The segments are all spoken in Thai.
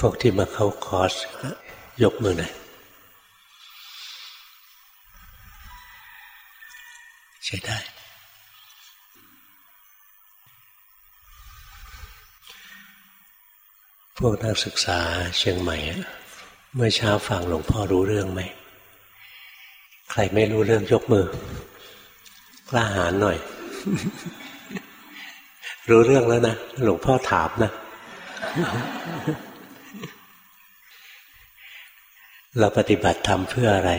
พวกที่มาเข้าคอร์สยกมือหน่อยใช้ได้ พวกนักศึกษาเชียงใหม่ เมื่อเช้าฟังหลวงพ่อรู้เรื่องไหม ใครไม่รู้เรื่องยกมือ กล้าหาญหน่อย รู้เรื่องแล้วนะ หลวงพ่อถามนะ เราปฏิบัติธรรมเพื่ออะไร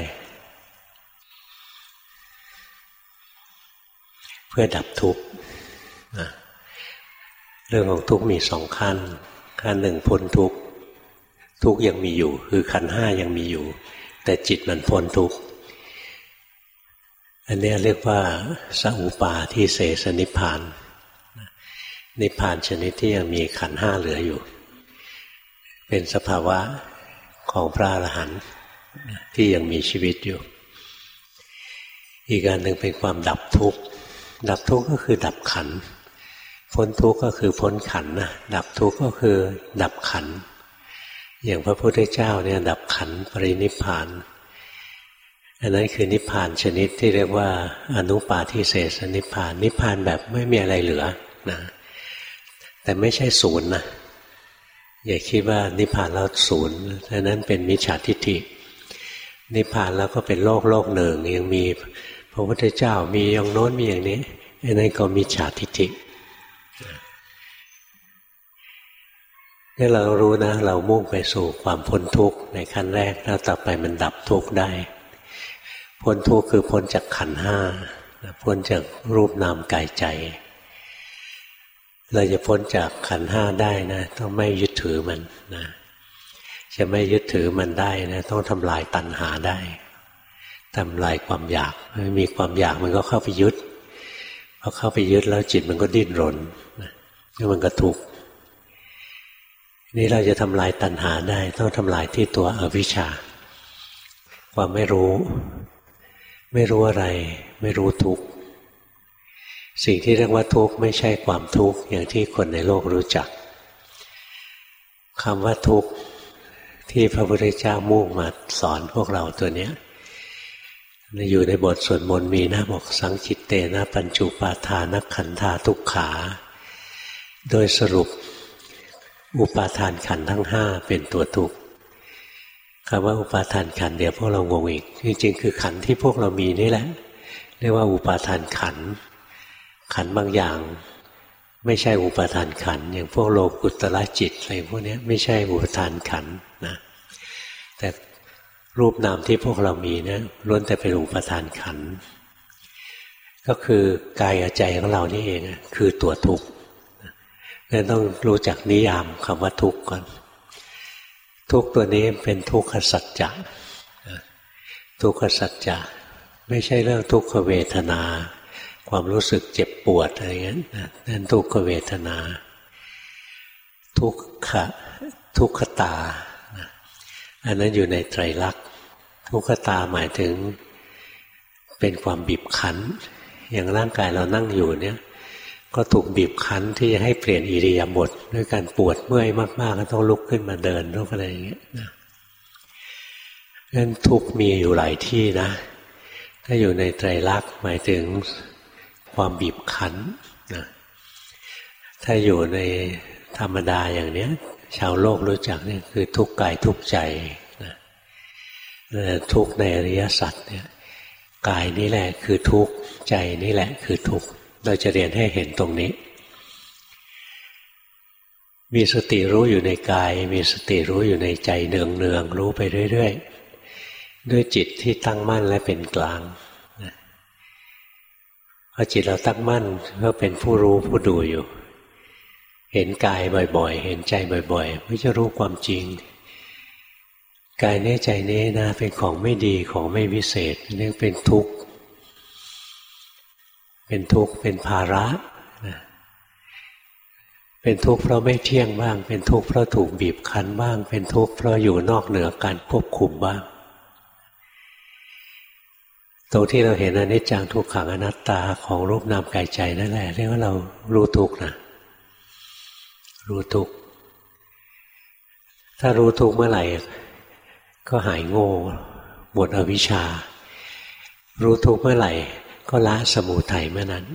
เพื่อดับทุกข์เรื่องของทุกข์มีสองขั้น ขั้นหนึ่งพ้นทุกข์ทุกข์ยังมีอยู่ คือขันห้ายังมีอยู่ แต่จิตมันพ้นทุกข์อันนี้เรียกว่าสัอุปาที่เสสนิพาน นิพานชนิดที่ยังมีขันห้าเหลืออยู่ เป็นสภาวะ ของพระอรหันต์ที่ยังมีชีวิตอยู่ อีกการหนึ่งเป็นความดับทุกข์ ดับทุกข์ก็คือดับขัน พ้นทุกข์ก็คือพ้นขันนะดับทุกข์ก็คือดับขัน อย่างพระพุทธเจ้าเนี่ยดับขันปรินิพานอันนั้นคือนิพพานชนิดที่เรียกว่าอนุปาทิเศสนิพพาน นิพพานแบบไม่มีอะไรเหลือนะแต่ไม่ใช่ศูนย์นะ อย่าคิดว่านิพพานแล้วศูนย์อันนั้นเป็นมิจฉาทิฏฐิ นิพพานแล้วก็เป็นโลกโลกหนึ่ง ยังมีพระพุทธเจ้ามีอย่างโน้นมีอย่างนี้อันนั้นก็มิจฉาทิฏฐินี่เรารู้นะ เรามุ่งไปสู่ความพ้นทุกข์ในขั้นแรกแล้วต่อไปมันดับทุกข์ได้ พ้นทุกข์คือพ้นจากขันห้าพ้นจากรูปนามกายใจ เราจะพ้นจากขันห้าได้นะ ต้องไม่ยึดถือมันนะจะไม่ยึดถือมันได้นะต้องทำลายตัณหาได้ทำลายความอยากไม่มีความอยากมันก็เข้าไปยึดพอเข้าไปยึดแล้วจิตมันก็ดิ้นรนแล้วมันก็ทุกข์นี่เราจะทำลายตัณหาได้ ต้องทำลายที่ตัวอวิชชา ความไม่รู้ ไม่รู้อะไร ไม่รู้ทุกข์ สิ่งที่เรียกว่าทุกข์ไม่ใช่ความทุกข์อย่างที่คนในโลกรู้จักคำว่าทุกข์ที่พระพุทธเจ้ามุ่งมาสอนพวกเราตัวเนี้ยอยู่ในบทสวดมนต์มีนะบอกสังจิตเตนะปัญจุปาทานขันธาทุกขา โดยสรุปอุปาทานขันทั้งห้าเป็นตัวทุกข์คำว่าอุปาทานขันเดี๋ยวพวกเรางงอีกจริงๆคือขันที่พวกเรามีนี่แหละ เรียกว่าอุปาทานขัน ขันบางอย่าง ไม่ใช่อุปทานขัน อย่างพวกโลกุตละจิตอะไรพวกนี้ไม่ใช่อุปทานขันนะแต่รูปนามที่พวกเรามีนะล้วนแต่เป็นอุปทานขัน ก็คือกายใจของเรานี่เองคือตัวทุกข์นั่นต้องรู้จักนิยามคำว่าทุกข์ก่อน ทุกตัวนี้เป็นทุกขสัจจะทุกขสัจจะไม่ใช่เรื่องทุกขเวทนา ความรู้สึกเจ็บปวดอะไรเงี้ยนั่นทุกขเวทนา ทุกขะทุกขตาอันนั้นอยู่ในไตรลักษณ์ทุกขตาหมายถึงเป็นความบีบคั้น อย่างร่างกายเรานั่งอยู่เนี่ย ก็ถูกบีบคั้นที่จะให้เปลี่ยนอิริยาบถด้วยการปวดเมื่อยมากๆก็ต้องลุกขึ้นมาเดินลุกอะไรอย่างเงี้ยนะนั้นทุกมีอยู่หลายที่นะ ถ้าอยู่ในไตรลักษณ์หมายถึง ความบีบคั้นนะถ้าอยู่ในธรรมดาอย่างเนี้ย ชาวโลกรู้จักเนี่ยคือทุกข์กายทุกข์ใจนะทุกข์ในอริยสัจเนี่ยกายนี่แหละคือทุกข์ใจนี่แหละคือทุกข์เราจะเรียนให้เห็นตรงนี้ มีสติรู้อยู่ในกาย มีสติรู้อยู่ในใจเนืองเนืองรู้ไปเรื่อยๆด้วยจิตที่ตั้งมั่นและเป็นกลาง พอจิตเราตั้งมั่นก็เป็นผู้รู้ผู้ดูอยู่ เห็นกายบ่อยๆ เห็นใจบ่อยๆก็จะรู้ความจริง กายนี้ใจนี้นะเป็นของไม่ดีของไม่วิเศษเรียกเป็นทุกข์เป็นทุกข์เป็นภาระนะเป็นทุกข์เพราะไม่เที่ยงบ้าง เป็นทุกข์เพราะถูกบีบคั้นบ้าง เป็นทุกข์เพราะอยู่นอกเหนือการควบคุมบ้าง ตรงที่เราเห็นอนิจจังทุกขังอนัตตาของรูปนามกายใจนั่นแหละเรียกว่าเรารู้ทุกนะรู้ทุกถ้ารู้ทุกเมื่อไหร่ ก็หายโง่หมดอวิชชา รู้ทุกเมื่อไหร่ ก็ละสมุทัยเมื่อนั้น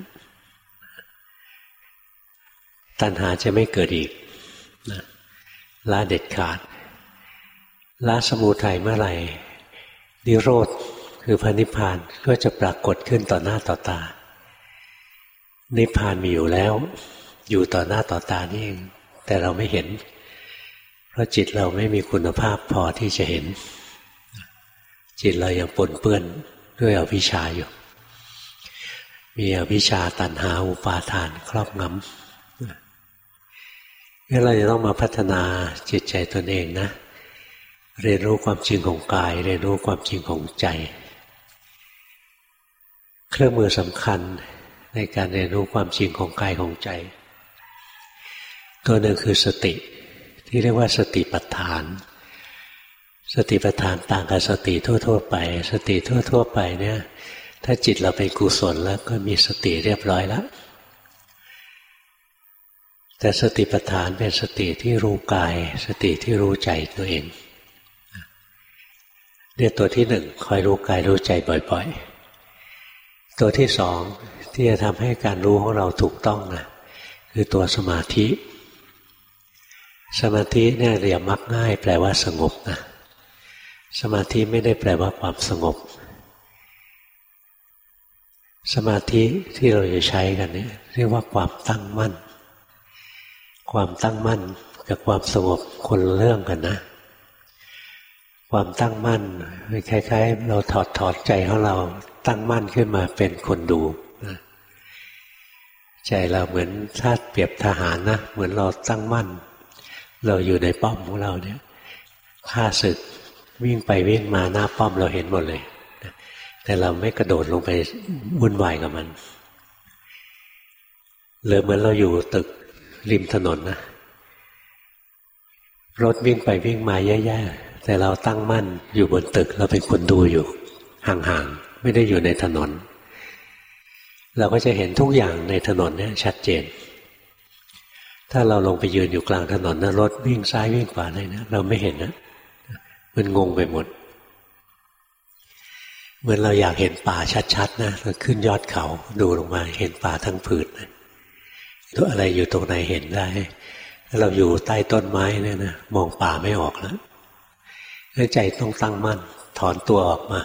ตัณหาจะไม่เกิดอีกนะละเด็ดขาดละสมุทัยเมื่อไหร่นิโรธ คือพระนิพพานก็จะปรากฏขึ้นต่อหน้าต่อตา นิพพานมีอยู่แล้ว อยู่ต่อหน้าต่อตานี่เองแต่เราไม่เห็น เพราะจิตเราไม่มีคุณภาพพอที่จะเห็น จิตเรายังปนเปื้อนด้วยอวิชชาอยู่ มีอวิชชาตันหาอุปาทานครอบงำงั้นเราจะต้องมาพัฒนาจิตใจตนเองนะเรียนรู้ความจริงของกาย เรียนรู้ความจริงของใจ เครื่องมือสำคัญในการเรียนรู้ความจริงของกายของใจ ตัวหนึ่งคือสติ ที่เรียกว่าสติปัฏฐาน สติปัฏฐานต่างกับสติทั่ว ๆ ไป สติทั่ว ๆ ไปเนี่ย ถ้าจิตเราเป็นกุศลแล้วก็มีสติเรียบร้อยแล้วแต่สติปัฏฐานเป็นสติที่รู้กาย สติที่รู้ใจตัวเองเรียกตัวที่หนึ่งคอยรู้กายรู้ใจบ่อย ๆ ตัวที่สองที่จะทำให้การรู้ของเราถูกต้องนะคือตัวสมาธิ สมาธิเนี่ยเรียบมักง่าย แปลว่าสงบนะสมาธิไม่ได้แปลว่าความสงบ สมาธิที่เราจะใช้กันเนี่ยเรียกว่าความตั้งมั่น ความตั้งมั่นกับความสงบคนเรื่องกันนะ ความตั้งมั่นคล้ายๆ เราถอดถอดใจของเรา ตั้งมั่นขึ้นมาเป็นคนดูใจเราเหมือนถ้าเปรียบทหารนะเหมือนเราตั้งมั่น เราอยู่ในป้อมของเราเนี่ยข้าศึกวิ่งไปวิ่งมาหน้าป้อมเราเห็นหมดเลยแต่เราไม่กระโดดลงไปวุ่นวายกับมันหรือเหมือนเราอยู่ตึกริมถนนนะรถวิ่งไปวิ่งมาแย่ๆแต่เราตั้งมั่นอยู่บนตึกเราเป็นคนดูอยู่ห่างๆ ไม่ได้อยู่ในถนน เราก็จะเห็นทุกอย่างในถนนเนี่ยชัดเจน ถ้าเราลงไปยืนอยู่กลางถนนนะรถวิ่งซ้ายวิ่งขวาอะไรนะเราไม่เห็นนะมันงงไปหมด เหมือนเราอยากเห็นป่าชัดๆนะเราขึ้นยอดเขาดูลงมาเห็นป่าทั้งผืนนะตัวอะไรอยู่ตรงไหนเห็นได้ถ้าเราอยู่ใต้ต้นไม้เนี่ยนะมองป่าไม่ออกแล้วใจต้องตั้งมั่น ถอนตัวออกมา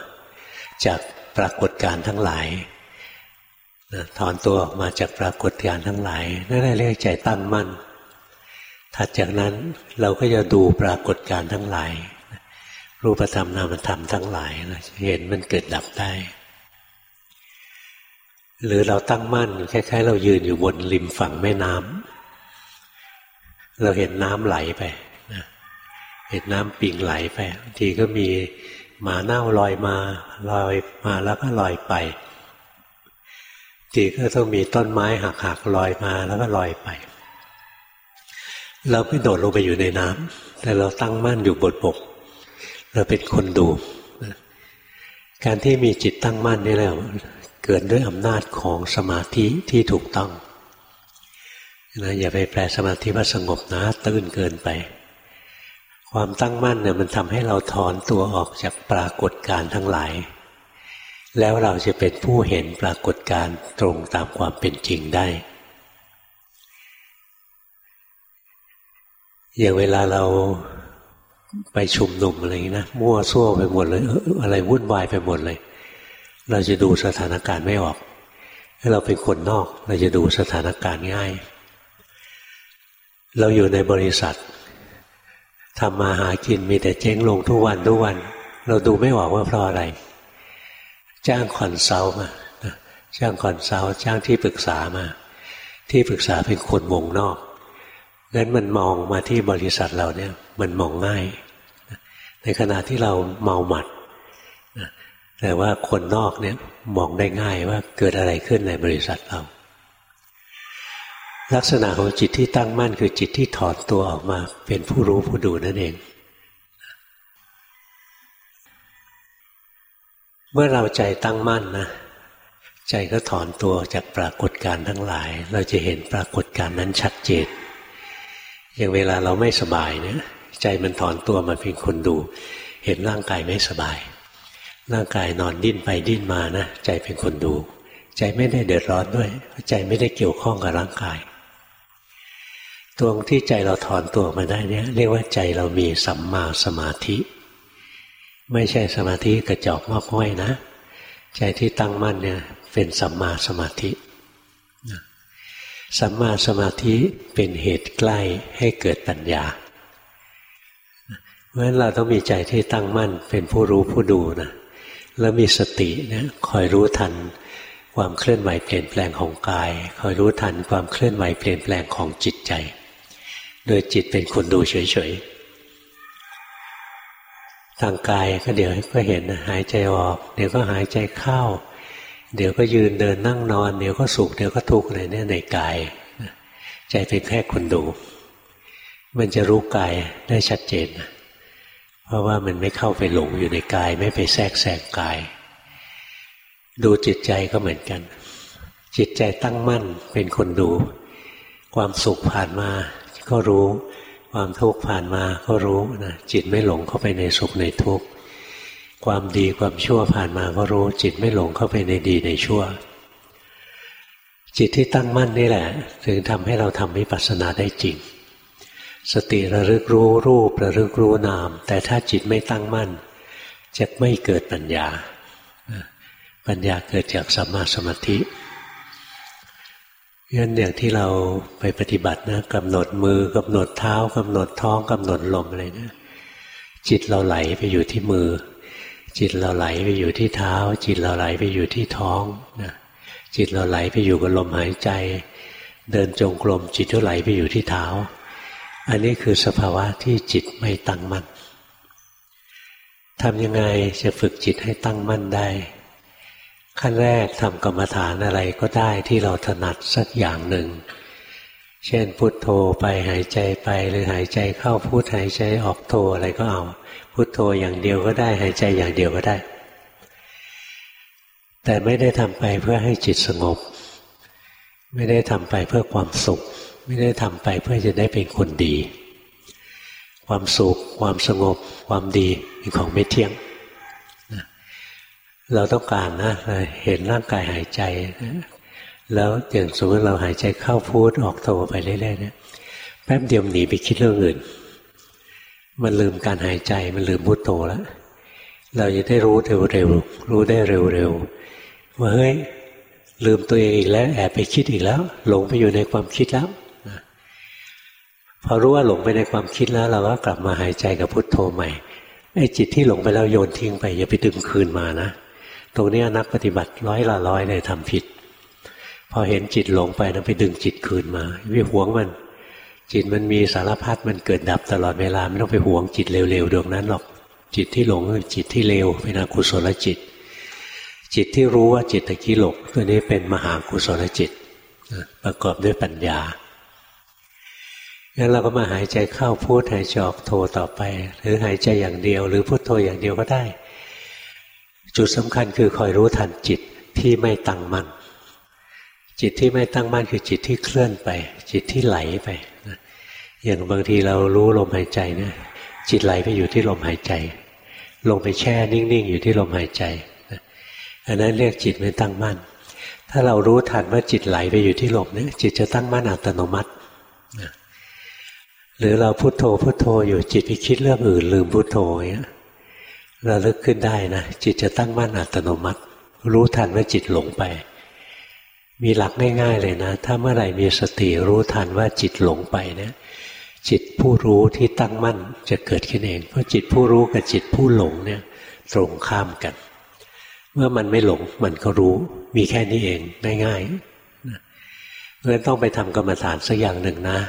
จาก ปรากฏการทั้งหลายถอนตัวออกมาจากปรากฏการทั้งหลายนั่นเรียกใจตั้งมั่น ถัดจากนั้นเราก็จะดูปรากฏการทั้งหลาย รูปธรรมนามธรรมทั้งหลายเห็นมันเกิดดับได้ หรือเราตั้งมั่นคล้ายๆ เรายืนอยู่บนริมฝั่งแม่น้ำเราเห็นน้ำไหลไปเห็นน้ำปิ่งไหลไปบางทีก็มี หมาเน่าลอยมาลอยมาแล้วก็ลอยไปทีก็ต้องมีต้นไม้หักหักลอยมาแล้วก็ลอยไป เราไม่โดดลงไปอยู่ในน้ำแต่เราตั้งมั่นอยู่บนบก เราเป็นคนดู การที่มีจิตตั้งมั่นนี่แหละเกิดด้วยอำนาจของสมาธิที่ถูกต้องนะอย่าไปแปลสมาธิว่าสงบนะตื้นเกินไป ความตั้งมั่นเนี่ยมันทำให้เราถอนตัวออกจากปรากฏการทั้งหลาย แล้วเราจะเป็นผู้เห็นปรากฏการตรงตามความเป็นจริงได้ อย่างเวลาเราไปชุมนุมอะไรนะมั่วซั่วไปหมดเลย อะไรวุ่นวายไปหมดเลย เราจะดูสถานการณ์ไม่ออกถ้าเราเป็นคนนอก เราจะดูสถานการณ์ง่าย เราอยู่ในบริษัท ทำมาหากินมีแต่เจ๊งลงทุกวันทุกวัน เราดูไม่ออกว่าเพราะอะไร จ้าง consult มาจ้าง consult จ้างที่ปรึกษามา ที่ปรึกษาเป็นคนวงนอกงั้นมันมองมาที่บริษัทเราเนี่ยมันมองง่าย ในขณะที่เราเมาหมัดแต่ว่าคนนอกเนี่ยมองได้ง่ายว่าเกิดอะไรขึ้นในบริษัทเรา ลักษณะของจิตที่ตั้งมั่นคือจิตที่ถอนตัวออกมา เป็นผู้รู้ผู้ดูนั่นเอง เมื่อเราใจตั้งมั่นนะใจก็ถอนตัวจากปรากฏการทั้งหลาย เราจะเห็นปรากฏการนั้นชัดเจนอย่างเวลาเราไม่สบายเนี่ยใจมันถอนตัวมาเป็นคนดู เห็นร่างกายไม่สบาย ร่างกายนอนดิ้นไปดิ้นมานะใจเป็นคนดู ใจไม่ได้เดือดร้อนด้วย ใจไม่ได้เกี่ยวข้องกับร่างกาย ตรงที่ใจเราถอนตัวมาได้เนี่ยเรียกว่าใจเรามีสัมมาสมาธิ ไม่ใช่สมาธิกระจอกมากห้อยนะ ใจที่ตั้งมั่นเนี่ยเป็นสัมมาสมาธิสัมมาสมาธิเป็นเหตุใกล้ให้เกิดปัญญาเพราะฉะนั้นเราต้องมีใจที่ตั้งมั่นเป็นผู้รู้ผู้ดูนะแล้วมีสติเนี่ยคอยรู้ทันความเคลื่อนไหวเปลี่ยนแปลงของกาย คอยรู้ทันความเคลื่อนไหวเปลี่ยนแปลงของจิตใจ โดยจิตเป็นคนดูเฉยๆทางกายก็เดี๋ยวก็เห็นหายใจออก เดี๋ยวก็หายใจเข้า เดี๋ยวก็ยืนเดินนั่งนอน เดี๋ยวก็สุขเดี๋ยวก็ทุกข์อะไรเนี่ยในกายใจเป็นแค่คนดู มันจะรู้กายได้ชัดเจนเพราะว่ามันไม่เข้าไปหลงอยู่ในกาย ไม่ไปแทรกแซงกาย ดูจิตใจก็เหมือนกัน จิตใจตั้งมั่นเป็นคนดู ความสุขผ่านมา ก็รู้ความทุกข์ผ่านมาก็รู้นะจิตไม่หลงเข้าไปในสุขในทุกข์ความดีความชั่วผ่านมาก็รู้ จิตไม่หลงเข้าไปในดีในชั่ว จิตที่ตั้งมั่นนี่แหละ ถึงทำให้เราทำวิปัสสนาได้จริง สติระลึกรู้รูประลึกรู้นาม แต่ถ้าจิตไม่ตั้งมั่น จะไม่เกิดปัญญา ปัญญาเกิดจากสัมมาสมาธิ งั้นอย่างที่เราไปปฏิบัตินะกำหนดมือกำหนดเท้ากำหนดท้องกำหนดลมอะไรนะจิตเราไหลไปอยู่ที่มือ จิตเราไหลไปอยู่ที่เท้า จิตเราไหลไปอยู่ที่ท้องนะจิตเราไหลไปอยู่กับลมหายใจ เดินจงกรมจิตก็ไหลไปอยู่ที่เท้า อันนี้คือสภาวะที่จิตไม่ตั้งมั่นทำยังไงจะฝึกจิตให้ตั้งมั่นได้ ขั้นแรกทำกรรมฐานอะไรก็ได้ที่เราถนัดสักอย่างหนึ่ง เช่นพุทโธไปหายใจไปหรือหายใจเข้าพุทหายใจออกโธอะไรก็เอา พุทโธอย่างเดียวก็ได้หายใจอย่างเดียวก็ได้ แต่ไม่ได้ทำไปเพื่อให้จิตสงบ ไม่ได้ทำไปเพื่อความสุข ไม่ได้ทำไปเพื่อจะได้เป็นคนดี ความสุข ความสงบ ความดีเป็นของไม่เที่ยง เราต้องการนะเห็นร่างกายหายใจ แล้วอย่างสมมติเราหายใจเข้าพูดออกโทไปเรื่อยๆเนี่ยแป๊บเดียวหนีไปคิดเรื่องอื่น มันลืมการหายใจมันลืมพุทโธแล้วเราจะได้รู้เร็วๆรู้ได้เร็วๆว่าเฮ้ยลืมตัวเองอีกแล้ว แอบไปคิดอีกแล้ว หลงไปอยู่ในความคิดแล้วพอรู้ว่าหลงไปในความคิดแล้ว เราก็กลับมาหายใจกับพุทโธใหม่ไอ้จิตที่หลงไปแล้วโยนทิ้งไปอย่าไปดึงคืนมานะ ตรงนี้นักปฏิบัติร้อยละร้อยเลยทำผิด พอเห็นจิตหลงไปนะไปดึงจิตคืนมาไม่หวงมัน จิตมันมีสารพัดมันเกิดดับตลอดเวลาไม่ต้องไปหวงจิตเร็วๆดวงนั้นหรอกจิตที่หลงคือจิตที่เลวเป็นอกุศลจิต จิตที่รู้ว่าจิตตะกี้หลงตัวนี้เป็นมหากุศลจิตประกอบด้วยปัญญางั้นเราก็มาหายใจเข้าพูดหายใจออกโทต่อไป หรือหายใจอย่างเดียว หรือพูดโทอย่างเดียวก็ได้ จุดสำคัญคือคอยรู้ทันจิตที่ไม่ตั้งมั่นจิตที่ไม่ตั้งมั่นคือจิตที่เคลื่อนไป จิตที่ไหลไปอย่างบางทีเรารู้ลมหายใจเนี่ยจิตไหลไปอยู่ที่ลมหายใจ ลงไปแช่นิ่งๆ อยู่ที่ลมหายใจอันนั้นเรียกจิตไม่ตั้งมั่น ถ้าเรารู้ทันว่าจิตไหลไปอยู่ที่ลมเนี่ยจิตจะตั้งมั่นอัตโนมัติหรือเราพุโทโธพุโทโธอยู่จิตไปคิดเรื่องอื่นลืมพุโทโธอย่างเงี้ย ระลึกขึ้นได้นะจิตจะตั้งมั่นอัตโนมัติ รู้ทันว่าจิตหลงไป มีหลักง่ายๆเลยนะ ถ้าเมื่อไหร่มีสติรู้ทันว่าจิตหลงไปเนี่ย จิตผู้รู้ที่ตั้งมั่นจะเกิดขึ้นเอง เพราะจิตผู้รู้กับจิตผู้หลงเนี่ยตรงข้ามกัน เมื่อมันไม่หลงมันก็รู้ มีแค่นี้เองง่ายๆเพราะฉะนั้นต้องไปทำกรรมฐานสักอย่างหนึ่งนะ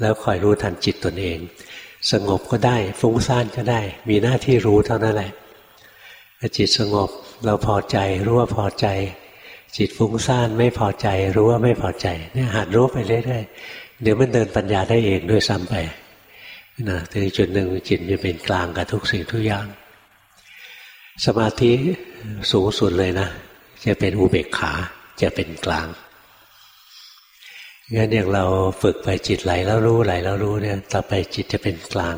แล้วคอยรู้ทันจิตตนเอง สงบก็ได้ ฟุ้งซ่านก็ได้ มีหน้าที่รู้เท่านั้นแหละจิตสงบเราพอใจรู้ว่าพอใจ จิตฟุ้งซ่านไม่พอใจ รู้ว่าไม่พอใจเนี่ยหัดรู้ไปเรื่อยๆเดี๋ยวมันเดินปัญญาได้เองด้วยซ้ำไปนะถึงจุดหนึ่งจิตจะเป็นกลางกับทุกสิ่งทุกอย่าง สมาธิสูงสุดเลยนะ จะเป็นอุเบกขาจะเป็นกลาง งั้นอย่างเราฝึกไปจิตไหลแล้วรู้ไหลแล้วรู้เนี่ย ต่อไปจิตจะเป็นกลาง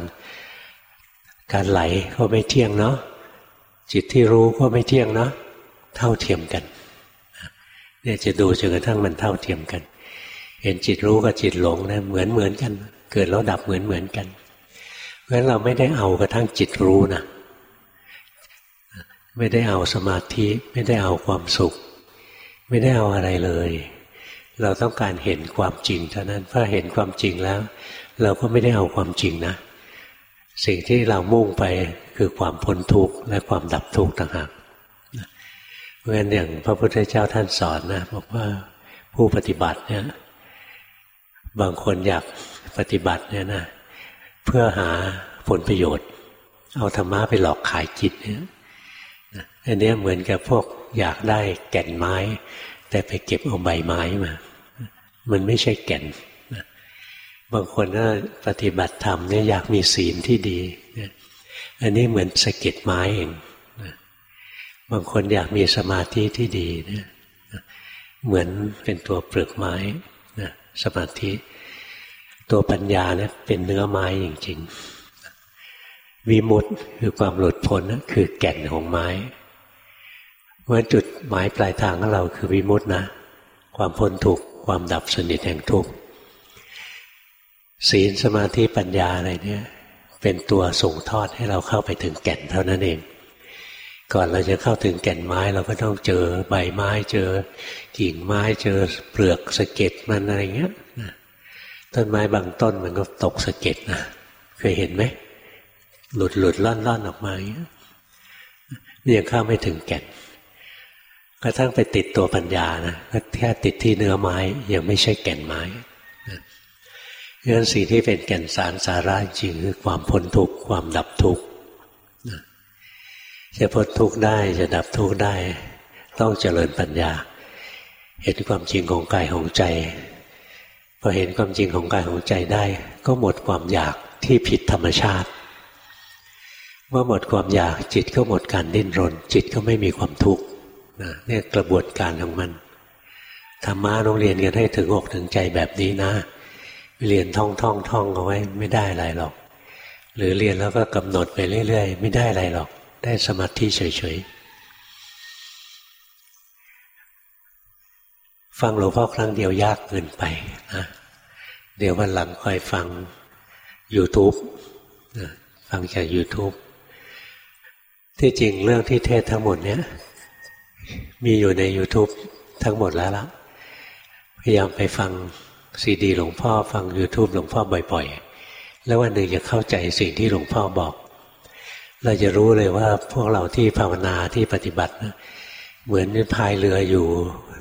การไหลก็ไม่เที่ยงเนาะจิตที่รู้ก็ไม่เที่ยงเนาะเท่าเทียมกันเนี่ยจะดูจนกระทั่งมันเท่าเทียมกัน เห็นจิตรู้กับจิตหลงนะเหมือนเหมือนกัน เกิดแล้วดับเหมือนเหมือนกัน เพราะฉะนั้นเราไม่ได้เอากระทั่งจิตรู้นะไม่ได้เอาสมาธิ ไม่ได้เอาความสุข ไม่ได้เอาอะไรเลย เราต้องการเห็นความจริงเท่านั้นถ้าเห็นความจริงแล้ว เราก็ไม่ได้เอาความจริงนะ สิ่งที่เรามุ่งไปคือความพ้นทุกข์และความดับทุกข์ต่างหากเพราะฉะนั้นอย่างพระพุทธเจ้าท่านสอนนะบอกว่าผู้ปฏิบัติเนี่ยบางคนอยากปฏิบัติเนี่ยนะเพื่อหาผลประโยชน์ เอาธรรมะไปหลอกขายจิตเนี่ยอันนี้เหมือนกับพวกอยากได้แก่นไม้ แต่ไปเก็บเอาใบไม้มา มันไม่ใช่แก่นบางคนก็ปฏิบัติธรรมเนี่ยอยากมีศีลที่ดีอันนี้เหมือนสะเก็ดไม้เองบางคนอยากมีสมาธิที่ดีเนี่ยเหมือนเป็นตัวเปลือกไม้นะสมาธิ ตัวปัญญาเนี่ยเป็นเนื้อไม้จริงๆวิมุตต์คือความหลุดพ้นนะคือแก่นของไม้เพราะจุดหมายปลายทางของเราคือวิมุตต์นะ ความพ้นทุกข์ ความดับสนิทแห่งทุกข์ศีลสมาธิปัญญาอะไรเนี่ยเป็นตัวส่งทอดให้เราเข้าไปถึงแก่นเท่านั้นเอง ก่อนเราจะเข้าถึงแก่นไม้เราก็ต้องเจอใบไม้เจอกิ่งไม้เจอเปลือกสะเก็ดมันอะไรเงี้ยต้นไม้บางต้นมันก็ตกสะเก็ดนะเคยเห็นไหมหลุดหลุดล่อนล่อนออกมาอย่างเงี้ยนี่ยังเข้าไม่ถึงแก่น กระทั่งไปติดตัวปัญญานะก็แค่ติดที่เนื้อไม้ยังไม่ใช่แก่นไม้เราะฉะนั้นสิ่งที่เป็นแก่นสารสาระจริงคือความพ้นทุกข์ความดับทุกข์จะพ้นทุกข์ได้จะดับทุกข์ได้ ต้องเจริญปัญญา เห็นความจริงของกายของใจพอเห็นความจริงของกายของใจได้ ก็หมดความอยากที่ผิดธรรมชาติ เมื่อหมดความอยากจิตก็หมดการดิ้นรน จิตก็ไม่มีความทุกข์ เนี่กระบวนการของมันธรรมะต้องเรียนกันให้ถึงอกถึงใจแบบนี้นะเรียนท่องท่องท่องเอาไว้ไม่ได้อะไรหรอก หรือเรียนแล้วก็กำหนดไปเรื่อยๆ ไม่ได้อะไรหรอก ได้สมาธิเฉยๆฟังหลวงพ่อครั้งเดียวยากเกินไปนะเดี๋ยววันหลังคอยฟัง YouTube ฟังจาก YouTube ที่จริงเรื่องที่เทศทั้งหมดเนี้ย มีอยู่ใน YouTube ทั้งหมดแล้วล่ะ พยายามไปฟังซีดีหลวงพ่อฟัง YouTube หลวงพ่อบ่อย ๆ แล้ววันหนึ่งจะเข้าใจสิ่งที่หลวงพ่อบอก เราจะรู้เลยว่าพวกเราที่ภาวนาที่ปฏิบัตินะเหมือนพายเรืออยู่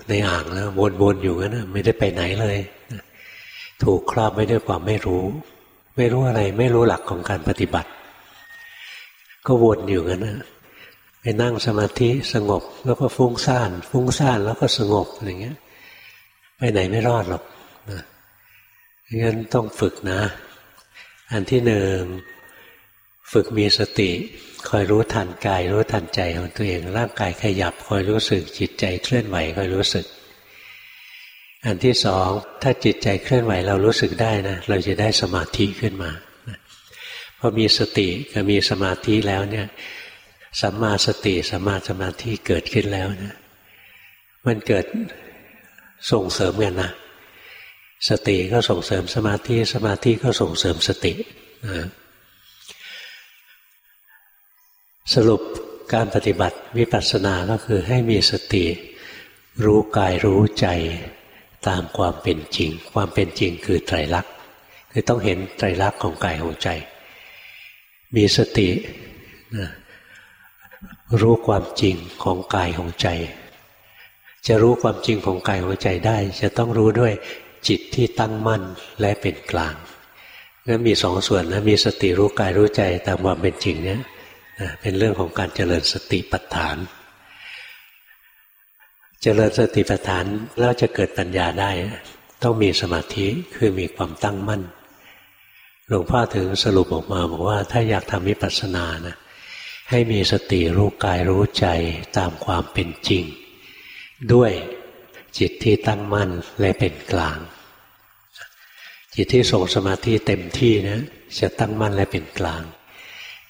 ในอ่างแล้ววนๆอยู่นั่นไม่ได้ไปไหนเลย ถูกครอบไม่ด้วยความไม่รู้ ไม่รู้อะไร ไม่รู้หลักของการปฏิบัติ ก็วนอยู่งั้นนะ ไปนั่งสมาธิสงบแล้วก็ฟุ้งซ่าน ฟุ้งซ่านแล้วก็สงบอะไรเงี้ย ไปไหนไม่รอดหรอกนะงั้นต้องฝึกนะ อันที่หนึ่งฝึกมีสติ คอยรู้ทันกาย รู้ทันใจของตัวเอง ร่างกายขยับ คอยรู้สึกจิตใจเคลื่อนไหวคอยรู้สึก อันที่สองถ้าจิตใจเคลื่อนไหวเรารู้สึกได้นะเราจะได้สมาธิขึ้นมาพอมีสติกับมีสมาธิแล้วเนี่ย สัมมาสติสัมมาสมาธิเกิดขึ้นแล้วนะ มันเกิดส่งเสริมกันนะ สติก็ส่งเสริมสมาธิ สมาธิก็ส่งเสริมสตินะสรุปการปฏิบัติวิปัสสนาก็คือให้มีสติ รู้กายรู้ใจตามความเป็นจริง ความเป็นจริงคือไตรลักษณ์คือต้องเห็นไตรลักษณ์ของกายของใจ มีสตินะ รู้ความจริงของกายของใจ จะรู้ความจริงของกายของใจได้ จะต้องรู้ด้วยจิตที่ตั้งมั่นและเป็นกลางงั้นมีสองส่วนนะมีสติรู้กายรู้ใจตามความเป็นจริงเนี่ยเป็นเรื่องของการเจริญสติปัฏฐาน เจริญสติปัฏฐานแล้วจะเกิดปัญญาได้ ต้องมีสมาธิคือมีความตั้งมั่นหลวงพ่อถึงสรุปออกมาบอกว่าถ้าอยากทำวิปัสสนานะ ให้มีสติรู้กายรู้ใจตามความเป็นจริง ด้วยจิตที่ตั้งมั่นและเป็นกลาง จิตที่ส่งสมาธิเต็มที่นะจะตั้งมั่นและเป็นกลาง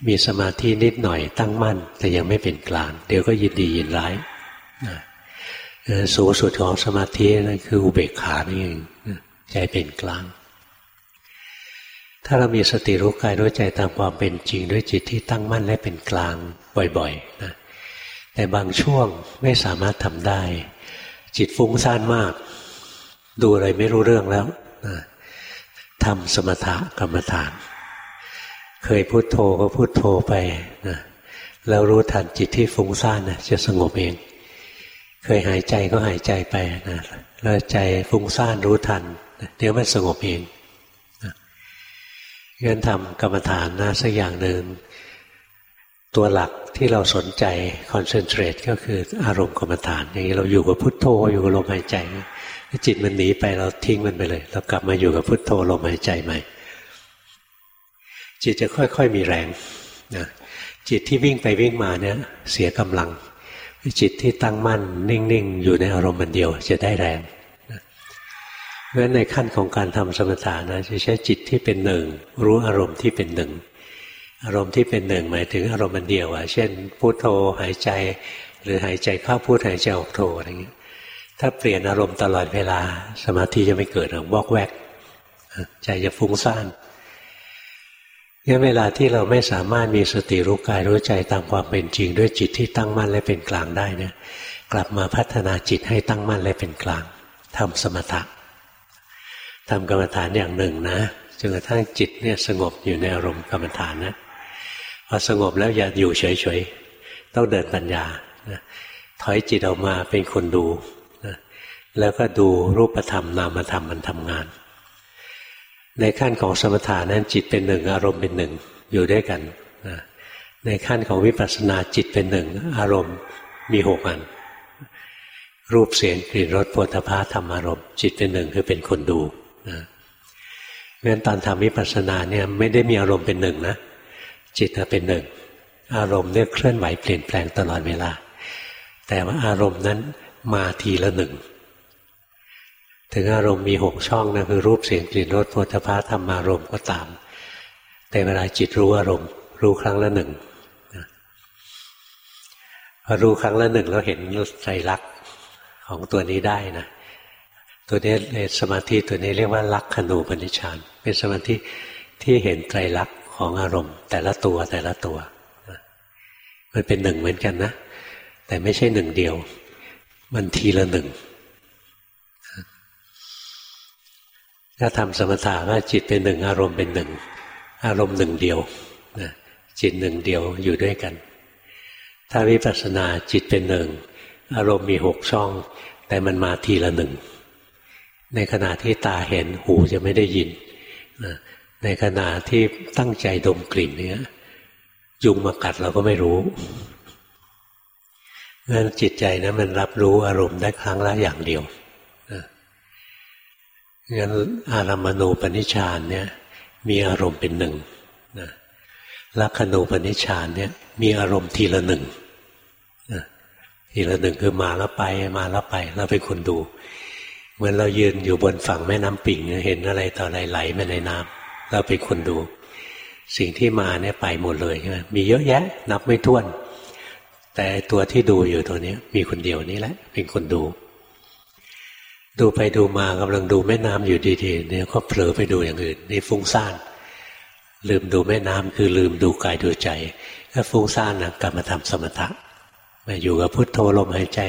มีสมาธินิดหน่อยตั้งมั่น แต่ยังไม่เป็นกลาง เดี๋ยวก็ยินดียินร้ายสูงสุดของสมาธินั่นคืออุเบกขานี่เองใจเป็นกลาง ถ้าเรามีสติรู้กายรู้ใจตามความเป็นจริงด้วยจิตที่ตั้งมั่นและเป็นกลางบ่อยๆนะแต่บางช่วงไม่สามารถทำได้ จิตฟุ้งซ่านมาก ดูอะไรไม่รู้เรื่องแล้วนะทำสมถะกรรมฐาน เคยพูดโทก็พูดโทไปนะแล้วรู้ทันจิตที่ฟุ้งซ่านนะจะสงบเอง เคยหายใจก็หายใจไปนะแล้วใจฟุ้งซ่านรู้ทันเดี๋ยวมันสงบเอง งั้นทำกรรมฐานนะสักอย่างหนึ่งตัวหลักที่เราสนใจคอนเซนเทรตก็คืออารมณ์กรรมฐาน อย่างนี้เราอยู่กับพุทโธอยู่กับลมหายใจจิตมันหนีไปเราทิ้งมันไปเลย เรากลับมาอยู่กับพุทโธลมหายใจใหม่ จิตจะค่อย ๆมีแรงนะจิตที่วิ่งไปวิ่งมาเนี่ย เสียกำลัง จิตที่ตั้งมั่นนิ่งๆ อยู่ในอารมณ์มันเดียวจะได้แรง เพราะฉะนั้นในขั้นของการทำสมถะนะจะใช้จิตที่เป็นหนึ่ง รู้อารมณ์ที่เป็นหนึ่ง อารมณ์ที่เป็นหนึ่งหมายถึงอารมณ์มันเดียวอะเช่นพุโทโธหายใจ หรือหายใจเข้าพุทหายใจออกโธอะไรเงี้ยถ้าเปลี่ยนอารมณ์ตลอดเวลา สมาธิจะไม่เกิดหรอกวอกแวก ใจจะฟุ้งซ่านงั้นเวลาที่เราไม่สามารถมีสติรู้กายรู้ใจตามความเป็นจริง ด้วยจิตที่ตั้งมั่นและเป็นกลางได้เนี่ยกลับมาพัฒนาจิตให้ตั้งมั่นและเป็นกลางทำสมถะ ทำกรรมฐานอย่างหนึ่งนะจนกระทั่งจิตเนี่ยสงบอยู่ในอารมณ์กรรมฐานนะพอสงบแล้วอย่าอยู่เฉยๆต้องเดินปัญญาถอยจิตออกมาเป็นคนดูแล้วก็ดูรูปธรรมนามธรรมมันทำงาน ในขั้นของสมถานั้นจิตเป็นหนึ่ง อารมณ์เป็นหนึ่งอยู่ด้วยกันในขั้นของวิปัสสนาจิตเป็นหนึ่ง อารมณ์มีหกอัน รูปเสียงกลิ่นรสโผฏฐาธรรมอารมณ์ จิตเป็นหนึ่งคือเป็นคนดู นะเพราะฉะนั้นตอนทำวิปัสสนาเนี่ยไม่ได้มีอารมณ์เป็นหนึ่งนะจิตเป็นหนึ่ง อารมณ์เนี่ยเคลื่อนไหวเปลี่ยนแปลงตลอดเวลา แต่ว่าอารมณ์นั้นมาทีละหนึ่งถึงอารมณ์มีหกช่องนะคือรูปเสียงกลิ่นรสโผฏฐาธรรมารมณ์ก็ตาม แต่เวลาจิตรู้อารมณ์ รู้ครั้งละหนึ่งพอรู้ครั้งละหนึ่งแล้วเห็นใจรักของตัวนี้ได้นะ ตัวนี้สมาธิตัวนี้เรียกว่าลักขณูปนิชฌานเป็นสมาธิที่เห็นไตรลักษณ์ของอารมณ์ แต่ละตัวแต่ละตัว มันเป็นหนึ่งเหมือนกันนะ แต่ไม่ใช่หนึ่งเดียว มันทีละหนึ่งถ้าทำสมถะว่าจิตเป็นหนึ่ง อารมณ์เป็นหนึ่ง อารมณ์หนึ่งเดียวจิตหนึ่งเดียวอยู่ด้วยกัน ถ้าวิปัสสนาจิตเป็นหนึ่ง อารมณ์มีหกช่อง แต่มันมาทีละหนึ่ง ในขณะที่ตาเห็นหูจะไม่ได้ยิน ในขณะที่ตั้งใจดมกลิ่นเนี้ยยุงมากัดเราก็ไม่รู้งั้นจิตใจนะมันรับรู้อารมณ์ได้ครั้งละอย่างเดียวงั้นอารามณูปนิชานเนี่ย มีอารมณ์เป็นหนึ่งนะลักขณูปนิชานเนี่ย มีอารมณ์ทีละหนึ่งทีละหนึ่งคือมาแล้วไปมาแล้วไป เราเป็นคนดู เหมือนเรายืนอยู่บนฝั่งแม่น้ำปิ่งเห็นอะไรต่ออะไรไหลมาในน้ำเราเป็นคนดู สิ่งที่มาเนี่ยไปหมดเลยใช่ไหมมีเยอะแยะ นับไม่ถ้วน แต่ตัวที่ดูอยู่ตัวนี้มีคนเดียวนี้แหละ เป็นคนดู ดูไปดูมากำลังดูแม่น้ำอยู่ดีๆเนี่ยก็เผลอไปดูอย่างอื่นนี่ฟุ้งซ่านลืมดูแม่น้ำคือลืมดูกายดูใจถ้าฟุ้งซ่านนะกลับมาทำสมถะมาอยู่กับพุทโธลมหายใจ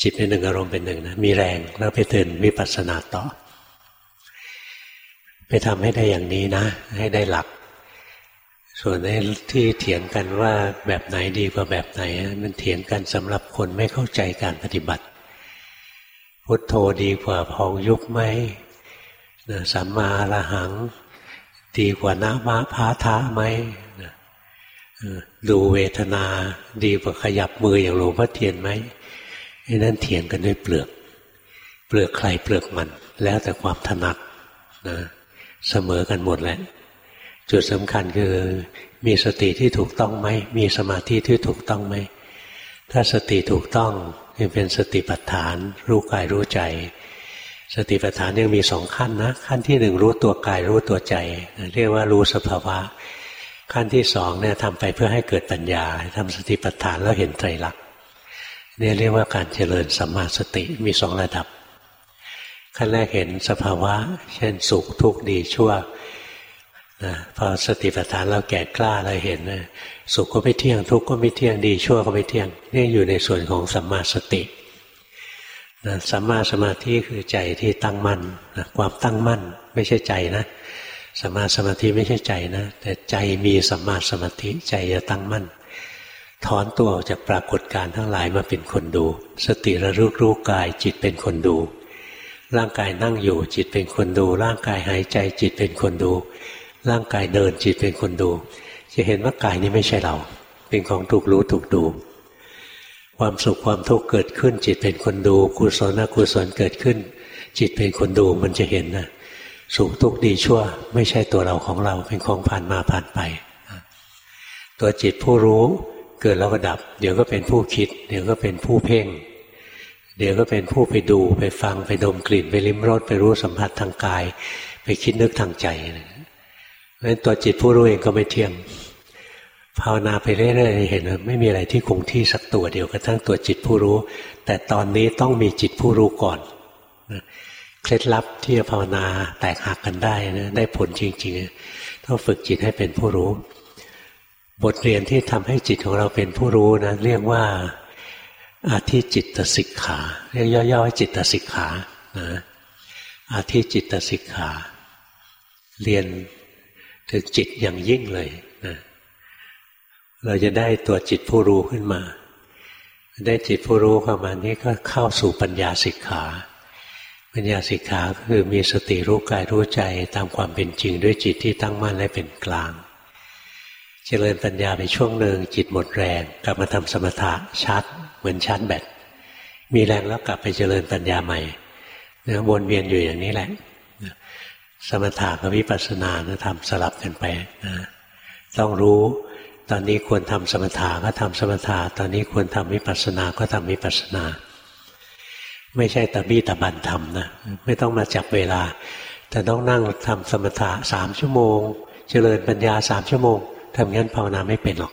จิตเป็นหนึ่งอารมณ์เป็นหนึ่งนะมีแรงแล้วไปเตือนวิปัสสนาต่อ ไปทำให้ได้อย่างนี้นะ ให้ได้หลัก ส่วนในที่เถียงกันว่าแบบไหนดีกว่าแบบไหน มันเถียงกันสำหรับคนไม่เข้าใจการปฏิบัติ พุทโธดีกว่าพองยุบไหมสัมมาละหัง ดีกว่านามาพาทะไหมดูเวทนา ดีกว่าขยับมืออย่างหลวงพ่อเทียนไหม ไอ้นั่นเถียงกันด้วยเปลือก เปลือกใครเปลือกมัน แล้วแต่ความถนัดนะเสมอกันหมดแหละ จุดสำคัญคือมีสติที่ถูกต้องไหม มีสมาธิที่ถูกต้องไหม ถ้าสติถูกต้องยังเป็นสติปัฏฐาน รู้กายรู้ใจ สติปัฏฐานยังมีสองขั้นนะ ขั้นที่หนึ่งรู้ตัวกายรู้ตัวใจ เรียกว่ารู้สภาวะ ขั้นที่สองเนี่ยทำไปเพื่อให้เกิดปัญญาทำสติปัฏฐานแล้วเห็นไตรลักษณ์ นี่เรียกว่าการเจริญสัมมาสติมีสองระดับ ขั้นแรกเห็นสภาวะ เช่นสุขทุกข์ดีชั่วนะพอสติปัฏฐานเราแก่กล้าเราเห็นนะสุขก็ไม่เที่ยงทุกข์ก็ไม่เที่ยงดีชั่วก็ไม่เที่ยงนี่อยู่ในส่วนของสัมมาสตินะสัมมาสมาธิคือใจที่ตั้งมั่นนะความตั้งมั่นไม่ใช่ใจนะสัมมาสมาธิไม่ใช่ใจนะ แต่ใจมีสัมมาสมาธิใจจะตั้งมั่น ถอนตัวออกจากปรากฏการทั้งหลายมาเป็นคนดู สติระลึกรู้กายจิตเป็นคนดู ร่างกายนั่งอยู่จิตเป็นคนดู ร่างกายหายใจจิตเป็นคนดู ร่างกายเดินจิตเป็นคนดู จะเห็นว่ากายนี้ไม่ใช่เรา เป็นของถูกรู้ถูกดู ความสุขความทุกข์เกิดขึ้น จิตเป็นคนดูกุศลอกุศลเกิดขึ้น จิตเป็นคนดูมันจะเห็นนะสุขทุกข์ดีชั่ว ไม่ใช่ตัวเราของเราเป็นของผ่านมาผ่านไป ตัวจิตผู้รู้ เกิดแล้วก็ดับ เดี๋ยวก็เป็นผู้คิด เดี๋ยวก็เป็นผู้เพ่ง เดี๋ยวก็เป็นผู้ไปดูไปฟังไปดมกลิ่น ไปลิ้มรสไปรู้สัมผัสทางกาย ไปคิดนึกทางใจเพราะฉะนั้นตัวจิตผู้รู้เองก็ไม่เที่ยงภาวนาไปเรื่อยๆเห็นว่าไม่มีอะไรที่คงที่สักตัวเดียวกระทั่งตัวจิตผู้รู้ แต่ตอนนี้ต้องมีจิตผู้รู้ก่อนเคล็ดลับที่จะภาวนาแตกหักกันได้นะได้ผลจริงๆต้องฝึกจิตให้เป็นผู้รู้ บทเรียนที่ทำให้จิตของเราเป็นผู้รู้นะเรียกว่าอาทิจิตสิกขา เรียกย่อๆว่าจิตสิกขานะอาทิจิตสิกขา เรียนถึงจิตอย่างยิ่งเลยนะเราจะได้ตัวจิตผู้รู้ขึ้นมา ได้จิตผู้รู้เข้ามานี้ก็เข้าสู่ปัญญาสิกขา ปัญญาสิกขาคือมีสติรู้กายรู้ใจตามความเป็นจริงด้วยจิตที่ตั้งมั่นและเป็นกลาง เจริญปัญญาไปช่วงหนึ่งจิตหมดแรงกลับมาทำสมถะชาร์จเหมือนชาร์จแบตมีแรงแล้วกลับไปเจริญปัญญาใหม่นะวนเวียนอยู่อย่างนี้แหละสมถะกับวิปัสสนานะทำสลับกันไปนะต้องรู้ตอนนี้ควรทำสมถะก็ทำสมถะตอนนี้ควรทำวิปัสสนาก็ทำวิปัสสนา ไม่ใช่ตะบี้ตะบันทำนะไม่ต้องมาจับเวลา แต่ต้องนั่งทำสมถะสามชั่วโมง เจริญปัญญาสามชั่วโมง ทำงั้นภาวนาไม่เป็นหรอก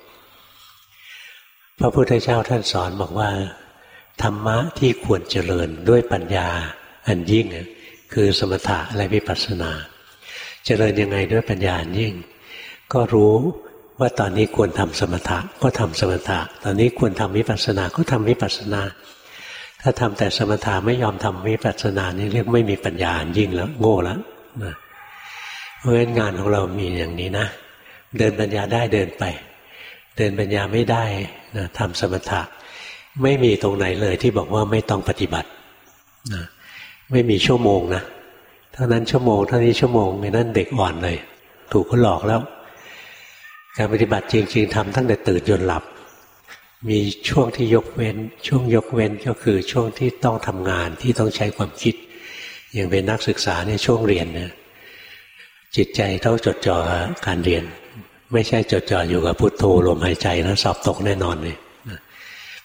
พระพุทธเจ้าท่านสอนบอกว่า ธรรมะที่ควรเจริญด้วยปัญญาอันยิ่งคือสมถะและวิปัสสนา เจริญยังไงด้วยปัญญาอันยิ่ง ก็รู้ว่าตอนนี้ควรทำสมถะก็ทำสมถะ ตอนนี้ควรทำวิปัสสนาก็ทำวิปัสสนา ถ้าทำแต่สมถะไม่ยอมทำวิปัสสนานี่เรียกไม่มีปัญญาอันยิ่งแล้ว โง่แล้วนะเพราะฉะนั้นงานของเรามีอย่างนี้นะ เดินปัญญาได้เดินไป เดินปัญญาไม่ได้นะทำสมถะไม่มีตรงไหนเลยที่บอกว่าไม่ต้องปฏิบัตินะไม่มีชั่วโมงนะเท่านั้นชั่วโมงเท่านี้ชั่วโมงในนั้นเด็กอ่อนเลย ถูกเขาหลอกแล้ว การปฏิบัติจริง ๆทำตั้งแต่ตื่นจนหลับ มีช่วงที่ยกเว้น ช่วงยกเว้นก็คือช่วงที่ต้องทำงานที่ต้องใช้ความคิด อย่างเป็นนักศึกษาในช่วงเรียนเนี่ยจิตใจต้องจดจ่อการเรียน ไม่ใช่จดจ่ออยู่กับพุทโธลมหายใจแล้วสอบตกแน่นอนเลย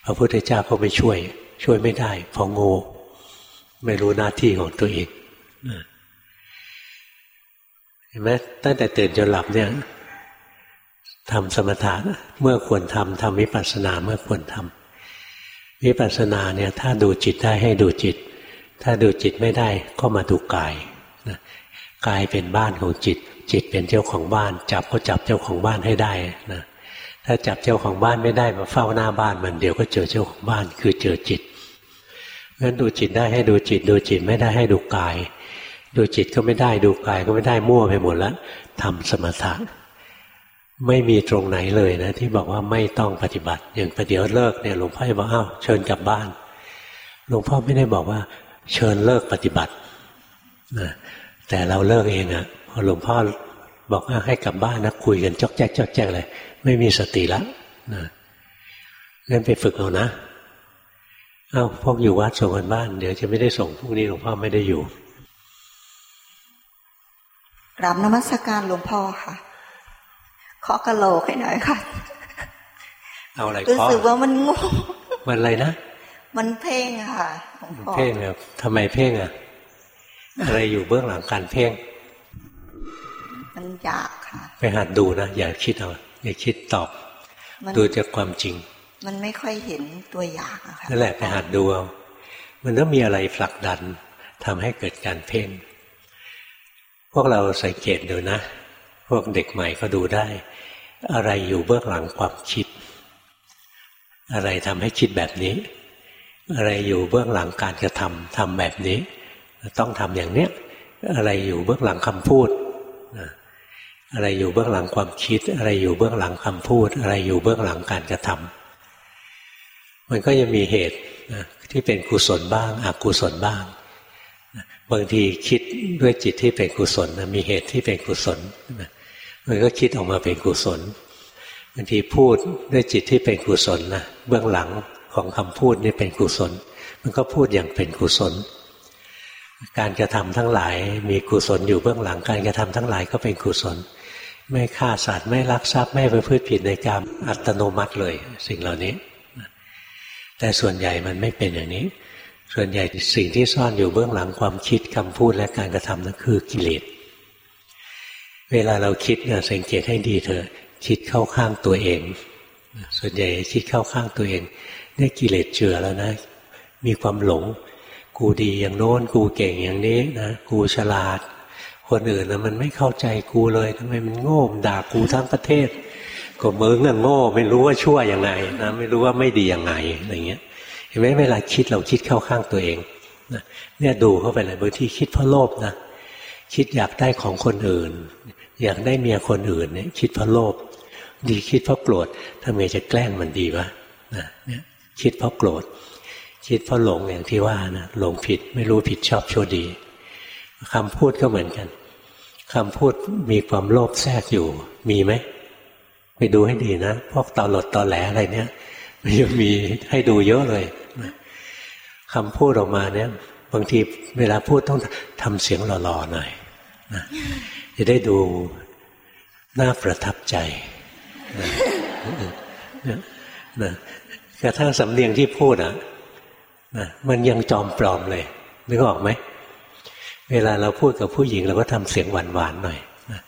พระพุทธเจ้าก็ไม่ช่วย ช่วยไม่ได้พราะโง่ไม่รู้หน้าที่ของตัวเองเห็นไหมตั้งแต่ตื่นจนหลับเนี่ยทำสมถะเมื่อควรทำทำวิปัสสนาเมื่อควรทำวิปัสสนาเนี่ย ถ้าดูจิตได้ให้ดูจิต ถ้าดูจิตไม่ได้ก็มาดูกายนะกายเป็นบ้านของจิต จิตเป็นเจ้าของบ้าน จับก็จับเจ้าของบ้านให้ได้นะถ้าจับเจ้าของบ้านไม่ได้มาเฝ้าหน้าบ้านมันเดี๋ยวก็เจอเจ้าของบ้าน คือเจอจิตงั้นดูจิตได้ให้ดูจิต ดูจิตไม่ได้ให้ดูกาย ดูจิตก็ไม่ได้ดูกายก็ไม่ได้มั่วไปหมดแล้วทำสมถะไม่มีตรงไหนเลยนะ ที่บอกว่าไม่ต้องปฏิบัติ อย่างประเดี๋ยวเลิกเนี่ยหลวงพ่อจะบอกอ้าวเชิญกลับบ้านหลวงพ่อไม่ได้บอกว่า เชิญเลิกปฏิบัตินะ แต่เราเลิกเองอะ่ะพอหลวงพ่อบอกว่าให้กลับบ้านนะคุยกันจอกแจ๊กจอกแจ๊กเลยไม่มีสติละนะงั้นไปฝึกเอานะเอา้าพวกอยู่วัดส่งกันบ้าน เดี๋ยวจะไม่ได้ส่งพวกนี้หลวงพ่อไม่ได้อยู่กราบนมัสการหลวงพ่อค่ะขอกระโหลกให้หน่อยค่ะ เอาอะไรรู้สึกว่ามันงูมันอะไรนะ มันเพ่งค่ะเพ่งอะทำไมเพ่งอะ อะไรอยู่เบื้องหลังการเพ่งมันมันอยากค่ะ ไปหัดดูนะอย่าคิดเอาอย่าคิดตอบ ดูจากความจริง มันไม่ค่อยเห็นตัวอยากอะค่ะนั่นแหละไปหัดดูเอามันต้องมีอะไรผลักดันทำให้เกิดการเพ่งพวกเราสังเกตดูนะ พวกเด็กใหม่ก็ดูได้ อะไรอยู่เบื้องหลังความคิด อะไรทำให้คิดแบบนี้ อะไรอยู่เบื้องหลังการกระทำทำแบบนี้ ต้องทำอย่างเนี้ยอะไรอยู่เบื้องหลังคำพูดอะไรอยู่เบื้องหลังความคิด อะไรอยู่เบื้องหลังคำพูด อะไรอยู่เบื้องหลังการกระทำมันก็จะมีเหตุที่เป็นกุศลบ้างอกุศลบ้างบางทีคิดด้วยจิตที่เป็นกุศลมีเหตุที่เป็นกุศลมันก็คิดออกมาเป็นกุศลบางทีพูดด้วยจิตที่เป็นกุศลนะเบื้องหลังของคำพูดนี่เป็นกุศล มันก็พูดอย่างเป็นกุศล การกระทำทั้งหลายมีกุศลอยู่เบื้องหลังการกระทำทั้งหลายก็เป็นกุศล ไม่ฆ่าสัตว์ไม่ลักทรัพย์ไม่ไปพืชผิดในกรรมอัตโนมัติเลย สิ่งเหล่านี้ แต่ส่วนใหญ่มันไม่เป็นอย่างนี้ ส่วนใหญ่สิ่งที่ซ่อนอยู่เบื้องหลังความคิดคำพูดและการกระทำนั่นคือกิเลสเวลาเราคิดเนี่ยสังเกตให้ดีเถอะคิดเข้าข้างตัวเอง ส่วนใหญ่คิดเข้าข้างตัวเองนี่กิเลสเจือแล้วนะ มีความหลง กูดีอย่างโน้นกูเก่งอย่างนี้นะกูฉลาด คนอื่นนะมันไม่เข้าใจกูเลยทำไมมันโง่ด่ากูทั้งประเทศ ก็มึงน่ะโง่ ไม่รู้ว่าชั่วยังไงนะไม่รู้ว่าไม่ดียังไงอะไรเงี้ยเห็นไหมเวลาคิดเราคิดเข้าข้างตัวเองนะเนี่ยดูเข้าไปเลยบางทีคิดเพราะโลภนะคิดอยากได้ของคนอื่น อยากได้เมียคนอื่นเนี่ยคิดเพราะโลภดีคิดเพราะโกรธทำไงจะแกล้งมันดีวะนะเนี่ยคิดเพราะโกรธ คิดเพราะหลงอย่างที่ว่านะหลงผิดไม่รู้ผิดชอบชั่วดีคำพูดก็เหมือนกันคำพูดมีความโลภแทรกอยู่ มีไหมไปดูให้ดีนะ พวกตอหลดตอแหลอะไรเนี่ยมันยังมีให้ดูเยอะเลยคำพูดออกมาเนี่ย บางทีเวลาพูดต้องทำเสียงหล่อๆหน่อยนะจะได้ดูน่าประทับใจนะนะกระทั่งสำเนียงที่พูดอะ นะมันยังจอมปลอมเลยนึกออกไหมเวลาเราพูดกับผู้หญิงเราก็ทำเสียงหวานๆหน่อยนะ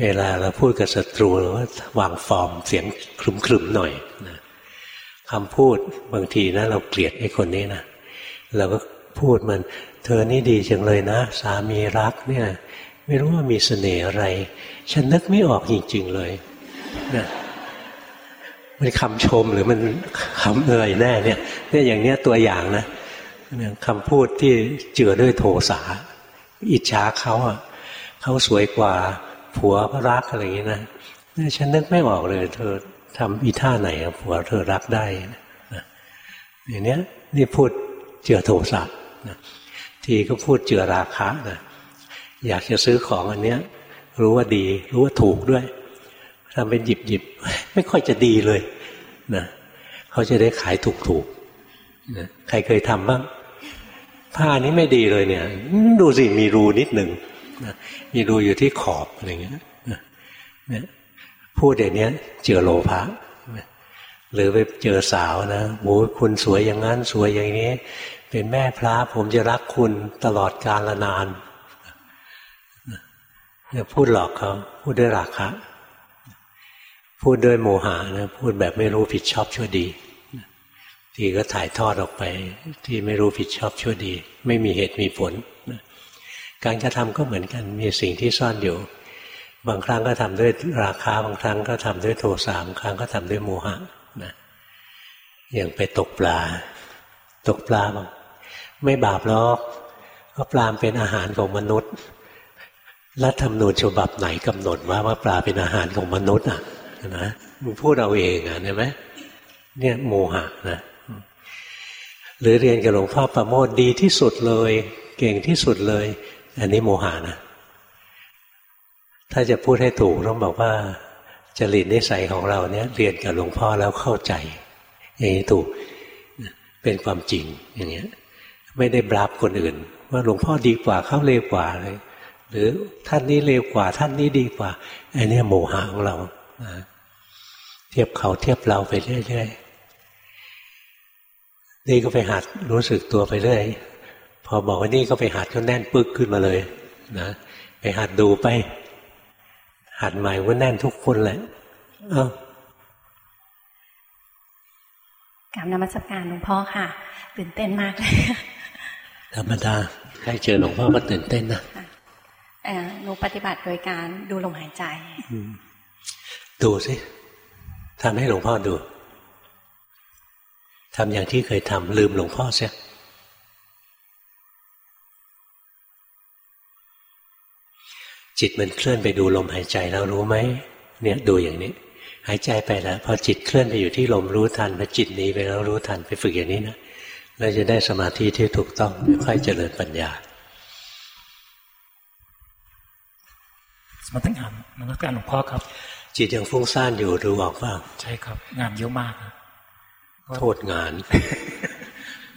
เวลาเราพูดกับศัตรูเราก็วางฟอร์มเสียงคลุมๆหน่อยนะคำพูดบางทีนะ เราเกลียดไอ้คนนี้นะเราก็พูดมัน เธอนี่ดีจังเลยนะ สามีรักเนี่ย ไม่รู้ว่ามีเสน่ห์อะไร ฉันนึกไม่ออกจริง ๆ เลยนะ มันคำชมหรือมันคำเอ่ยแน่เนี่ยเนี่ยอย่างเนี้ยตัวอย่างนะคำพูดที่เจือด้วยโทสะอิจฉาเขาอะเขาสวยกว่าผัวรักอะไรอย่างนี้นะฉันนึกไม่ออกเลย เธอทำอีท่าไหนผัวเธอรักได้อย่างเนี้ยนี่พูดเจือโทสะทีก็พูดเจือราคะนะอยากจะซื้อของอันเนี้ย รู้ว่าดี รู้ว่าถูกด้วย ทำเป็นหยิบหยิบไม่ค่อยจะดีเลยนะเขาจะได้ขายถูกถูกนะใครเคยทำบ้างผ้านี้ไม่ดีเลยเนี่ย ดูสิมีรูนิดหนึ่งนะมีรูอยู่ที่ขอบอะไรเงี้ยนี่ยพูดอย่างนี้เจอโลภะหรือไปเจอสาวนะโอ้คุณสวยอย่างนั้นสวยอย่างนี้ เป็นแม่พระผมจะรักคุณตลอดกาลนานเนี่ยพูดหลอกเขาพูดด้วยราคะ พูดด้วยโมหะนะพูดแบบไม่รู้ผิดชอบชั่วดีทีก็ถ่ายทอดออกไป ที่ไม่รู้ผิดชอบชั่วดี ไม่มีเหตุมีผลการกระทำก็เหมือนกันมีสิ่งที่ซ่อนอยู่ บางครั้งก็ทำด้วยราคาบางครั้งก็ทำด้วยโทสะบางครั้งก็ทำด้วยโมหะนะอย่างไปตกปลา ตกปลาบางไม่บาปหรอกก็ปลาเป็นอาหารของมนุษย์รัฐธรรมนูญฉบับไหนกำหนดว่าว่าปลาเป็นอาหารของมนุษย์อะ นะมึงพูดเอาเองอะเห็นไหมเนี่ยโมหะนะหรือเรียนกับหลวงพ่อประโมทดีที่สุดเลย เก่งที่สุดเลย อันนี้โมหะนะ ถ้าจะพูดให้ถูกต้องบอกว่าจริตนิสัยของเราเนี่ย เรียนกับหลวงพ่อแล้วเข้าใจอย่างนี้ถูกเป็นความจริงอย่างเงี้ย ไม่ได้บราบคนอื่น ว่าหลวงพ่อดีกว่าเขาเลวกว่าเลย หรือท่านนี้เลวกว่า ท่านนี้ดีกว่าไอ้นี่โมหะของเรา เทียบเขาเทียบเราไปเรื่อยๆ นี่ก็ไปหัดรู้สึกตัวไปเรื่อย พอบอกว่านี่ก็ไปหัดก็แน่นปึกขึ้นมาเลยนะไปหัดดูไป หัดใหม่ว่าแน่นทุกคนแหละเอ้ากราบนมัสการหลวงพ่อค่ะ ตื่นเต้นมากเลยธรรมดาใครเจอหลวงพ่อก็ตื่นเต้นนะหนูปฏิบัติโดยการดูลมหายใจ ดูสิทำให้หลวงพ่อดูทำอย่างที่เคยทำลืมหลวงพ่อเสียจิตมันเคลื่อนไปดูลมหายใจแล้วรู้ไหมเนี่ยดูอย่างนี้ หายใจไปแล้วพอจิตเคลื่อนไปอยู่ที่ลมรู้ทันพอจิตหนีไปแล้วรู้ทันไปฝึกอย่างนี้นะเราจะได้สมาธิที่ถูกต้องค่อยเจริญปัญญาสมาธิงานนักการหลวงพ่อครับ จิตยังฟุ้งซ่านอยู่รู้ออกป่าใช่ครับ งานเยอะมาก โทษงาน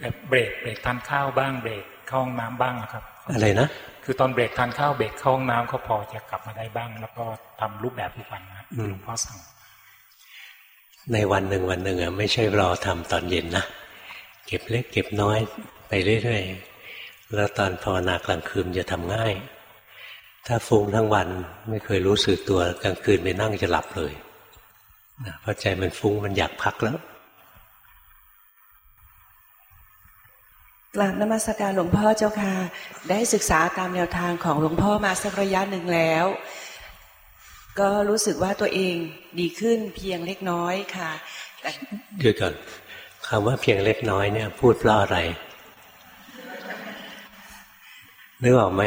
แบบเบรกเบรกทานข้าวบ้างเบรกเข้าห้องน้ำบ้างครับ อะไรนะคือตอนเบรกทานข้าวเบรกเข้าห้องน้ำก็พอจะกลับมาได้บ้าง แล้วก็ทำรูปแบบทุกวันนะหลวงพ่อสั่งในวันหนึ่งวันหนึ่งอะไม่ใช่รอทำตอนเย็นนะเก็บเล็กเก็บน้อยไปเรื่อยๆแล้วตอนภาวนากลางคืนจะทำง่าย ถ้าฟุ้งทั้งวันไม่เคยรู้สึกตัวกลางคืนไปนั่งจะหลับเลยนะเพราะใจมันฟุ้งมันอยากพักแล้วกราบนมัสการหลวงพ่อเจ้าค่ะ ได้ศึกษาตามแนวทางของหลวงพ่อมาสักระยะหนึ่งแล้ว ก็รู้สึกว่าตัวเองดีขึ้นเพียงเล็กน้อยค่ะเดี๋ยวก่อนคำว่าเพียงเล็กน้อยเนี่ย พูดเพราะอะไรนึกออกไหม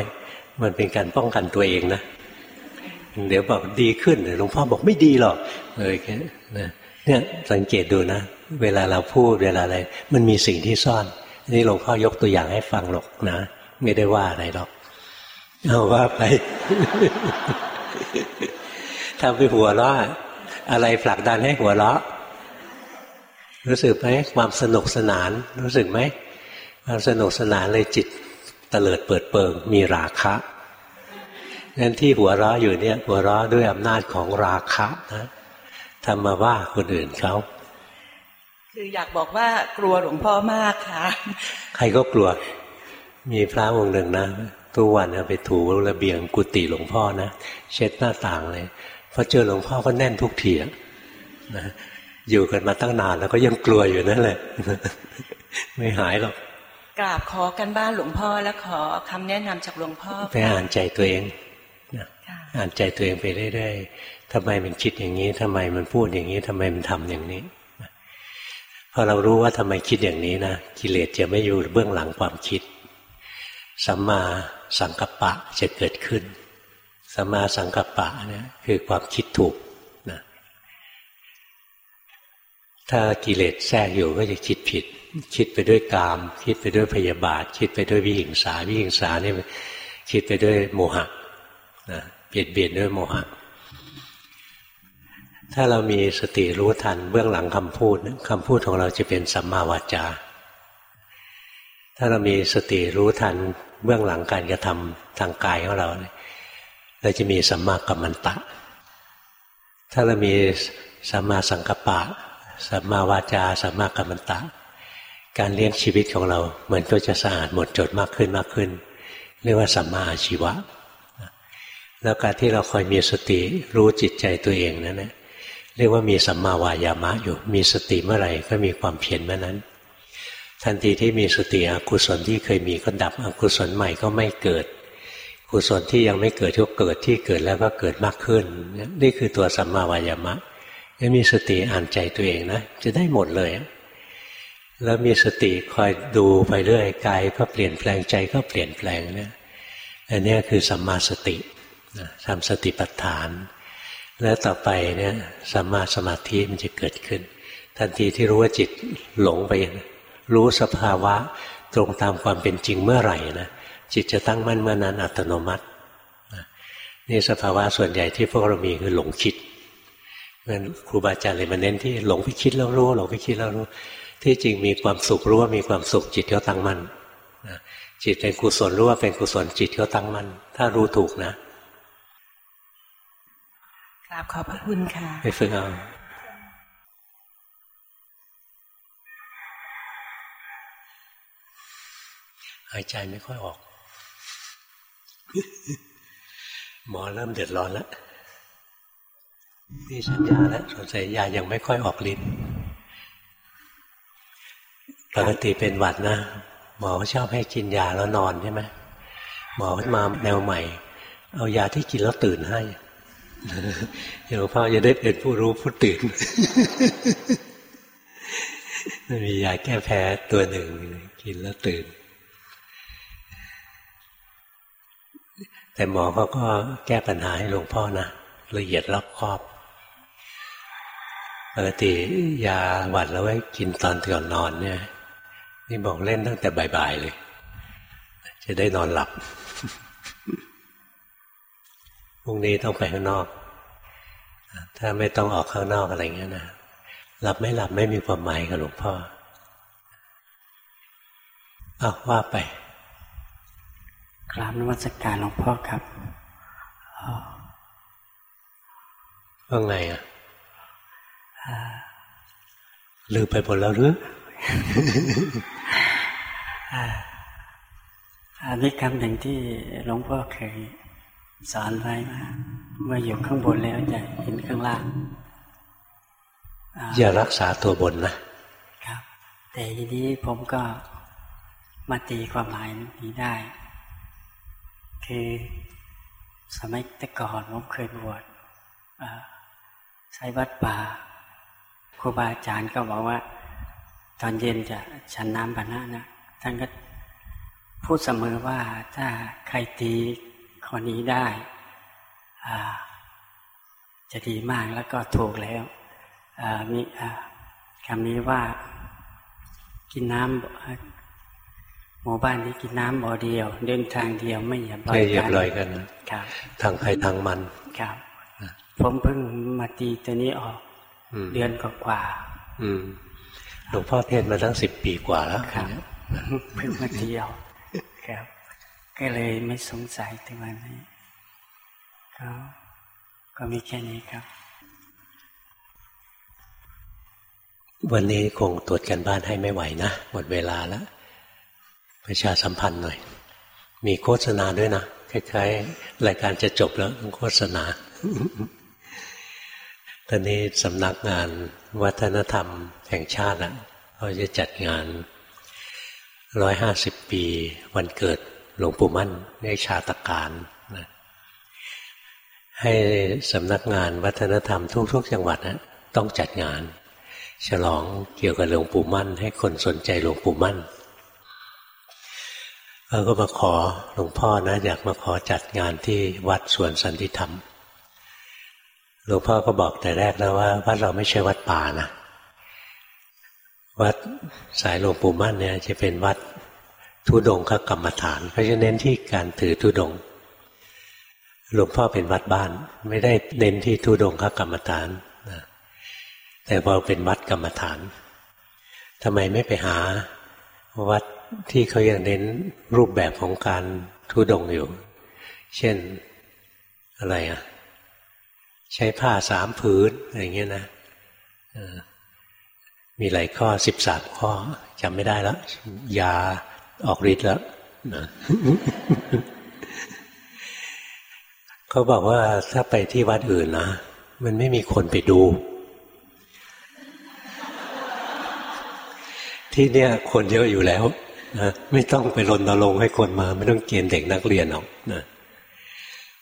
มันเป็นการป้องกันตัวเองนะ เดี๋ยวบอกดีขึ้นหลวงพ่อบอกไม่ดีหรอกเลยเนี่ยสังเกตดูนะ เวลาเราพูดเวลาอะไร มันมีสิ่งที่ซ่อนนี่หลวงพ่อยกตัวอย่างให้ฟังหรอกนะ ไม่ได้ว่าอะไรหรอกเอาว่าไปทำไปหัวเราะอะไรผลักดันให้หัวเราะ รู้สึกไหมความสนุกสนาน รู้สึกไหมความสนุกสนานเลยจิต เตลิดเปิดเปิงมีราคะงั้นที่หัวเราะอยู่เนี่ยหัวเราะด้วยอำนาจของราคะนะทำมาว่าคนอื่นเขาคืออยากบอกว่ากลัวหลวงพ่อมากค่ะ ใครก็กลัว มีพระองค์หนึ่งนะทุกวันไปถูระเบียงกุฏิหลวงพ่อนะเช็ดหน้าต่างเลยพอเจอหลวงพ่อก็แน่นทุกทีนะอยู่กันมาตั้งนานแล้วก็ยังกลัวอยู่นั่นแหละ ไม่หายหรอก กราบขอกันบ้านหลวงพ่อแล้วขอคำแนะนำจากหลวงพ่อไปอ่านใจตัวเองอ่านใจตัวเองไปเรื่อยๆทำไมมันคิดอย่างนี้ทำไมมันพูดอย่างนี้ทำไมมันทำอย่างนี้พอเรารู้ว่าทำไมคิดอย่างนี้นะกิเลสจะไม่อยู่เบื้องหลังความคิดสัมมาสังกัปปะจะเกิดขึ้นสัมมาสังกัปปะเนี่ยคือความคิดถูกนะถ้ากิเลสแทรกอยู่ก็จะคิดผิด คิดไปด้วยกาม คิดไปด้วยพยาบาท คิดไปด้วยวิหิงสาวิหิงสาเนี่ยคิดไปด้วยโมหะนะเบียดเบียนด้วยโมหะ ถ้าเรามีสติรู้ทันเบื้องหลังคำพูดคำพูดของเราจะเป็นสัมมาวาจา ถ้าเรามีสติรู้ทันเบื้องหลังการกระทำทางกายของเราเราจะมีสัมมากัมมันตะ ถ้าเรามีสัมมาสังกัปปะสัมมาวาจาสัมมากัมมันตะ การเลี้ยงชีวิตของเราเหมือนก็จะสะอาดหมดจดมากขึ้นมากขึ้น เรียกว่าสัมมาอาชีวะ แล้วการที่เราคอยมีสติรู้จิตใจตัวเองนั่นแหละเรียกว่ามีสัมมาวายามะอยู่ มีสติเมื่อไหร่ก็มีความเพียรเมื่อนั้น ทันทีที่มีสติอกุศลที่เคยมีก็ดับอกุศลใหม่ก็ไม่เกิด กุศลที่ยังไม่เกิดก็เกิดที่เกิดแล้วก็เกิดมากขึ้น นี่คือตัวสัมมาวายามะถ้ามีสติอ่านใจตัวเองนะจะได้หมดเลย แล้วมีสติคอยดูไปเรื่อยกายก็เปลี่ยนแปลงใจก็เปลี่ยนแปลงเนี่ยอันนี้คือสัมมาสติทำสติปัฏฐาน แล้วต่อไปเนี่ยสัมมาสมาธิมันจะเกิดขึ้น ทันทีที่รู้ว่าจิตหลงไป รู้สภาวะตรงตามความเป็นจริงเมื่อไหร่นะจิตจะตั้งมั่นเมื่อนั้นอัตโนมัตินี่สภาวะส่วนใหญ่ที่พวกเรามีคือหลงคิดงั้นครูบาอาจารย์เลยมาเน้นที่หลงไปคิดแล้วรู้หลงไปคิดแล้วรู้ ที่จริงมีความสุขรู้ว่ามีความสุขจิตก็ตั้งมั่นจิตเป็นกุศลรู้ว่าเป็นกุศลจิตก็ตั้งมั่นถ้ารู้ถูกนะราบขอบพระคุณค่ะไปฝึกเอาหายใจไม่ค่อยออก หมอเริ่มเดือดร้อนแล้วมีสัญญาแล้วสงสัยยายังไม่ค่อยออกฤทธิ์ ปกติเป็นหวัดนะ หมอเขาชอบให้กินยาแล้วนอนใช่ไหมหมอมาแนวใหม่ เอายาที่กินแล้วตื่นให้หลวงพ่อจะได้เป็นผู้รู้ผู้ตื่นมียาแก้แพ้ตัวหนึ่งกินแล้วตื่น แต่หมอเขาก็แก้ปัญหาให้หลวงพ่อนะละเอียดรอบคอบปกติยาหวัดแล้วไว้กินตอนก่อนนอนเนี่ย นี่บอกเล่นตั้งแต่บ่ายๆเลย จะได้นอนหลับพรุ่งนี้ต้องไปข้างนอก ถ้าไม่ต้องออกข้างนอกอะไรเงี้ยนะหลับไม่หลับไม่มีความหมายกับหลวงพ่อเอาว่าไปกราบนวัตการหลวงพ่อครับว่าไงอะลืมไปหมดแล้วหรือ อันนี้คำหนึ่งที่หลวงพ่อเคยสอนไว้ว่าเมื่ออยู่ข้างบนแล้วจะเห็นข้างล่าง อย่ารักษาตัวบนนะครับ แต่ทีนี้ผมก็มาตีความหมายนี้ได้ คือสมัยแต่ก่อนผมเคยบวชใช้วัดป่าครูบาอาจารย์ก็บอกว่า ตอนเย็นจะฉันน้ำบานะนะท่านก็พูดเสมอว่าถ้าใครตีข้อนี้ได้ จะดีมากแล้วก็ถูกแล้วมีคำนี้ว่ากินน้ำหมู่บ้านนี้กินน้ำบ่อเดียว เดินทางเดียวไม่อย่าบอยกันไม่อย่าบอยกันครับทางใครทางมันครับผมเพิ่งมาตีตัวนี้ออก เดือนกว่า หลวงพ่อเทศมาตั้งสิบปีกว่าแล้วครับเพิ่งมาตีออกครับ ก็เลยไม่สงสัยถึงวันนี้ก็ก็มีแค่นี้ครับ วันนี้คงตรวจกันบ้านให้ไม่ไหวนะหมดเวลาแล้ว ประชาสัมพันธ์หน่อย มีโฆษณาด้วยนะคล้ายๆรายการจะจบแล้วโฆษณาตอนนี้สำนักงานวัฒนธรรม แห่งชาติอะเขาจะจัดงานร้อยห้าสิบปีวันเกิดหลวงปู่มั่นในชาตการนะให้สำนักงานวัฒนธรรมทุกๆ จังหวัดนะต้องจัดงาน ฉลองเกี่ยวกับหลวงปู่มั่น ให้คนสนใจหลวงปู่มั่นเราก็มาขอหลวงพ่อนะ อยากมาขอจัดงานที่วัดสวนสันติธรรมหลวงพ่อก็บอกแต่แรกแล้วว่าวัดเราไม่ใช่วัดป่านะ วัดสายหลวงปู่มั่นเนี่ยจะเป็นวัดทุดงคกรรมฐานเพราะฉะนั้นเน้นที่การถือทุดงหลวงพ่อเป็นวัดบ้าน ไม่ได้เน้นที่ทุดงคกรรมฐานนะแต่พอเป็นวัดกรรมฐานทำไมไม่ไปหาวัดที่เขายังเน้นรูปแบบของการทุดงอยู่ เช่นอะไรอะ ใช้ผ้าสามผืนอะไรเงี้ยนะ มีหลายข้อสิบสามข้อจำไม่ได้แล้วยาออกฤทธิ์แล้วเขาบอกว่าถ้าไปที่วัดอื่นนะมันไม่มีคนไปดู ที่เนี่ยคนเยอะอยู่แล้วนะไม่ต้องไปรณรงค์ให้คนมา ไม่ต้องเกณฑ์เด็กนักเรียนหรอกนะ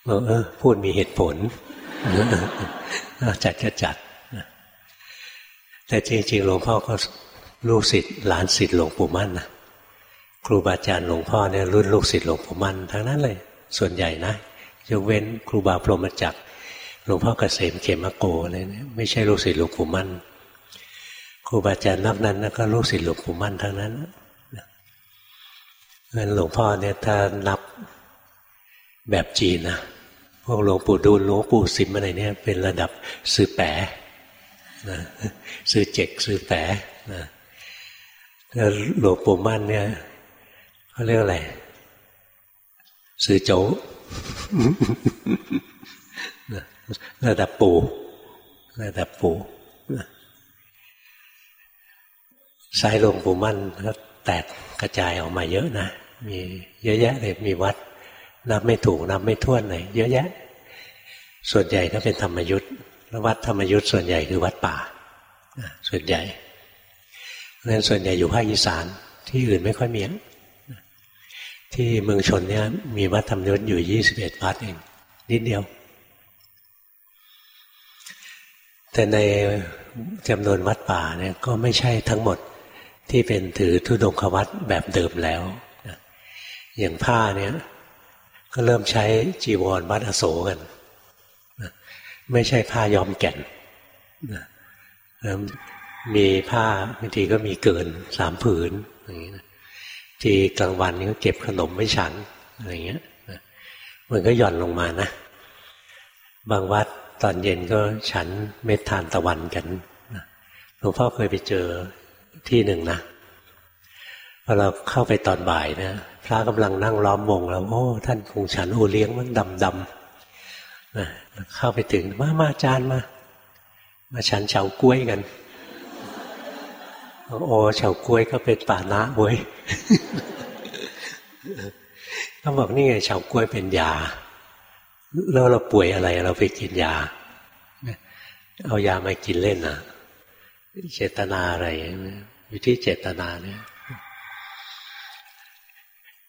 เออพูดมีเหตุผลจัดก็จัด แต่จริงๆหลวงพ่อก็ลูกศิษย์หลานศิษย์หลวงปู่มั่นนะครูบาอาจารย์หลวงพ่อเนี่ยรุ่นลูกศิษย์หลวงปู่มั่นทั้งนั้นเลย ส่วนใหญ่นะยกเว้นครูบาพรหมจักรหลวงพ่อเกษมเขมโกอะไรเนี่ยไม่ใช่ลูกศิษย์หลวงปู่มั่นครูบาอาจารย์นับนั้นก็ลูกศิษย์หลวงปู่มั่นทั้งนั้นงั้นหลวงพ่อเนี่ยถ้านับแบบจีนนะพวกหลวงปู่ดูลหลวงปู่สิมอะไรเนี่ยเป็นระดับซื้อแปะ นะซื้อเจ็กซื้อแปะนะแล้วหลวงปู่มั่นเนี่ยเขาเรียกอะไรซื้อโจระดับปู่ระดับปู่สายหลวงปู่มั่นก็แตกกระจายออกมาเยอะนะ มีเยอะแยะเลยมีวัดนับไม่ถูกนับไม่ท้วนเลยเยอะแยะ ส่วนใหญ่ก็เป็นธรรมยุทธ์ วัดธรรมยุทธ์ส่วนใหญ่คือวัดป่าส่วนใหญ่เพราะฉะนั้นส่วนใหญ่อยู่ภาคอีสานที่อื่นไม่ค่อยมีที่เมืองชนเนี่ยมีวัดธรรมยุทธ์อยู่ยี่สิบเอ็ดวัดเองนิดเดียว แต่ในจำนวนวัดป่าเนี่ยก็ไม่ใช่ทั้งหมดที่เป็นถือทุดงควัตแบบเดิมแล้วอย่างผ้าเนี่ยก็เริ่มใช้จีวรวัดอโศกัน ไม่ใช่ผ้ายอมแก่นมีผ้าบางทีก็มีเกินสามผืนอย่างนี้ทีกลางวันก็เก็บขนมไม่ฉันอะไรเงี้ยมันก็หย่อนลงมานะ บางวัดตอนเย็นก็ฉันเม็ดทานตะวันกันหลวงพ่อเคยไปเจอที่หนึ่งนะพอเราเข้าไปตอนบ่ายนะพระกำลังนั่งล้อมวงแล้วโอ้ท่านคงฉันโอเลี้ยงมันดำดำนะ เข้าไปถึงมามาจานมา มาฉันเฉากล้วยกันโอ้เฉากล้วยก็เป็นป่านะเว้ยเขาบอกนี่ไงเฉากล้วยเป็นยา แล้วเราป่วยอะไร เราไปกินยา เอายามากินเล่นนะเจตนาอะไรอยู่ที่เจตนาเนี่ย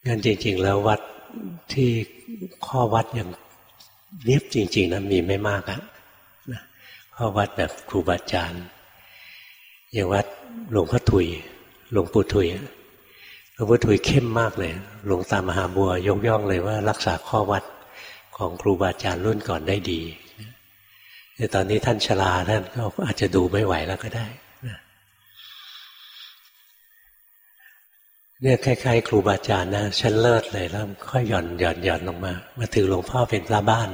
งั้นจริง ๆ แล้ววัดที่ข้อวัดอย่าง เนียบจริง ๆนะมีไม่มากอะข้อวัดแบบครูบาอาจารย์อย่างวัดหลวงพ่อถุย หลวงปู่ถุยหลวงพ่อถุยเข้มมากเลย หลวงตามหาบัวยกย่องเลยว่ารักษาข้อวัดของครูบาอาจารย์รุ่นก่อนได้ดีแต่ตอนนี้ท่านชราท่านก็อาจจะดูไม่ไหวแล้วก็ได้ เนี่ยคล้ายๆครูบาอาจารย์นะชั้นเลิศเลยแล้วค่อยหย่อนหย่อนหย่อนลงมา มาถือหลวงพ่อเป็นพระบ้าน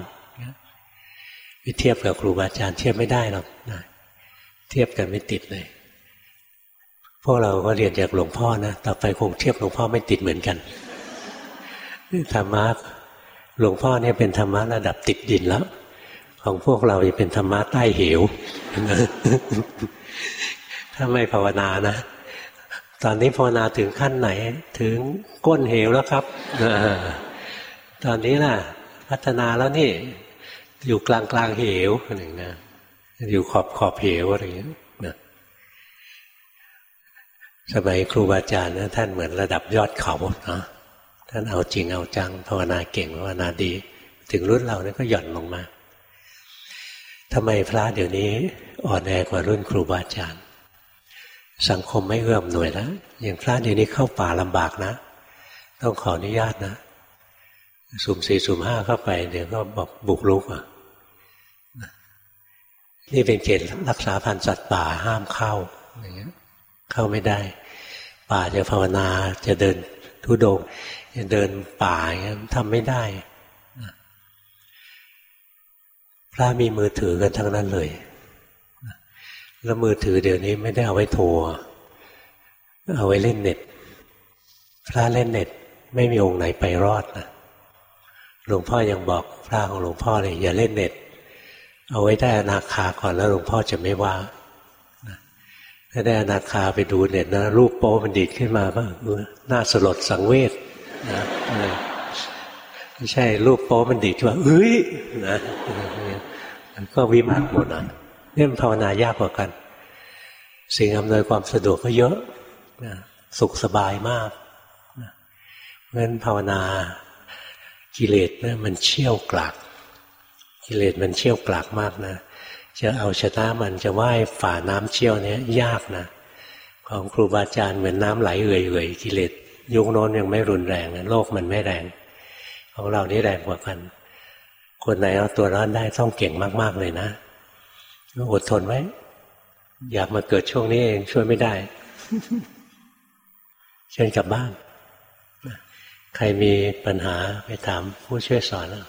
ไปเทียบกับครูบาอาจารย์เทียบไม่ได้หรอกนะเทียบกันไม่ติดเลย พวกเราก็เรียนจากหลวงพ่อนะต่อไปคงเทียบหลวงพ่อไม่ติดเหมือนกันธรรมะหลวงพ่อเนี่ยเป็นธรรมะระดับติดดินแล้ว ของพวกเราจะเป็นธรรมะใต้เหวถ้าไม่ภาวนานะ ตอนนี้ภาวนาถึงขั้นไหน ถึงก้นเหวแล้วครับตอนนี้ล่ะ พัฒนาแล้วนี่ อยู่กลางกลางเหวอะไรอย่างเงี้อยู่ขอบขอบเหวอะไรอย่างเงี้นะสมัยครูบาอาจารย์นะท่านเหมือนระดับยอดเขาเนาะท่านเอาจริงเอาจังภาวนาเก่งภาวนาดี ถึงรุ่นเราเนี่ยก็หย่อนลงมาทำไมพระเดี๋ยวนี้อ่อนแอกว่ารุ่นครูบาอาจารย์ สังคมไม่เอื้อมหน่วยแล้วอย่างพระเดี๋ยวนี้เข้าป่าลำบากนะ ต้องขออนุญาตนะ สุ่มสี่สุ่มห้าเข้าไป เดี๋ยวก็บอกบุกรุกอะนี่เป็นเกณฑ์รักษาพันธุ์สัตว์ป่าห้ามเข้าอย่างเงี้ย เข้าไม่ได้ ป่าจะภาวนาจะเดินทุดงจะเดินป่าอย่างเงี้ยทำไม่ได้พระมีมือถือกันทั้งนั้นเลย แล้วมือถือเดี๋ยวนี้ไม่ได้เอาไว้โทร เอาไว้เล่นเน็ต พระเล่นเน็ต ไม่มีองค์ไหนไปรอดนะ หลวงพ่อยังบอกพระของหลวงพ่อเลยอย่าเล่นเน็ต เอาไว้ได้อนาคาก่อนแล้วหลวงพ่อจะไม่ว่าถ้าได้อนาคาไปดูเน็ตนะรูปโป้มันดีดขึ้นมาก็น่าสลดสังเวชนะไม่ใช่รูปโป้มันดีดขึ้นมาเอ้ยนะก็วิมานหมดอะ นี่มันภาวนายากกว่ากัน สิ่งอำนวยความสะดวกก็เยอะสุขสบายมากเพราะฉะนั้นภาวนากิเลสเนี่ยมันเชี่ยวกลากกิเลสมันเชี่ยวกลากมากนะจะเอาชนะมันจะว่ายฝ่าน้ำเชี่ยวเนี้ยยากนะของครูบาอาจารย์เหมือนน้ำไหลเอื่อยๆกิเลสยุคโน้นยังไม่รุนแรงนะโลกมันไม่แรง ของเรานี่แรงกว่ากัน คนไหนเอาตัวรอดได้ต้องเก่งมาก ๆเลยนะ อดทนไว้ อยากมาเกิดช่วงนี้เองช่วยไม่ได้ เชิญกลับบ้าน ใครมีปัญหาไปถามผู้ช่วยสอนแล้ว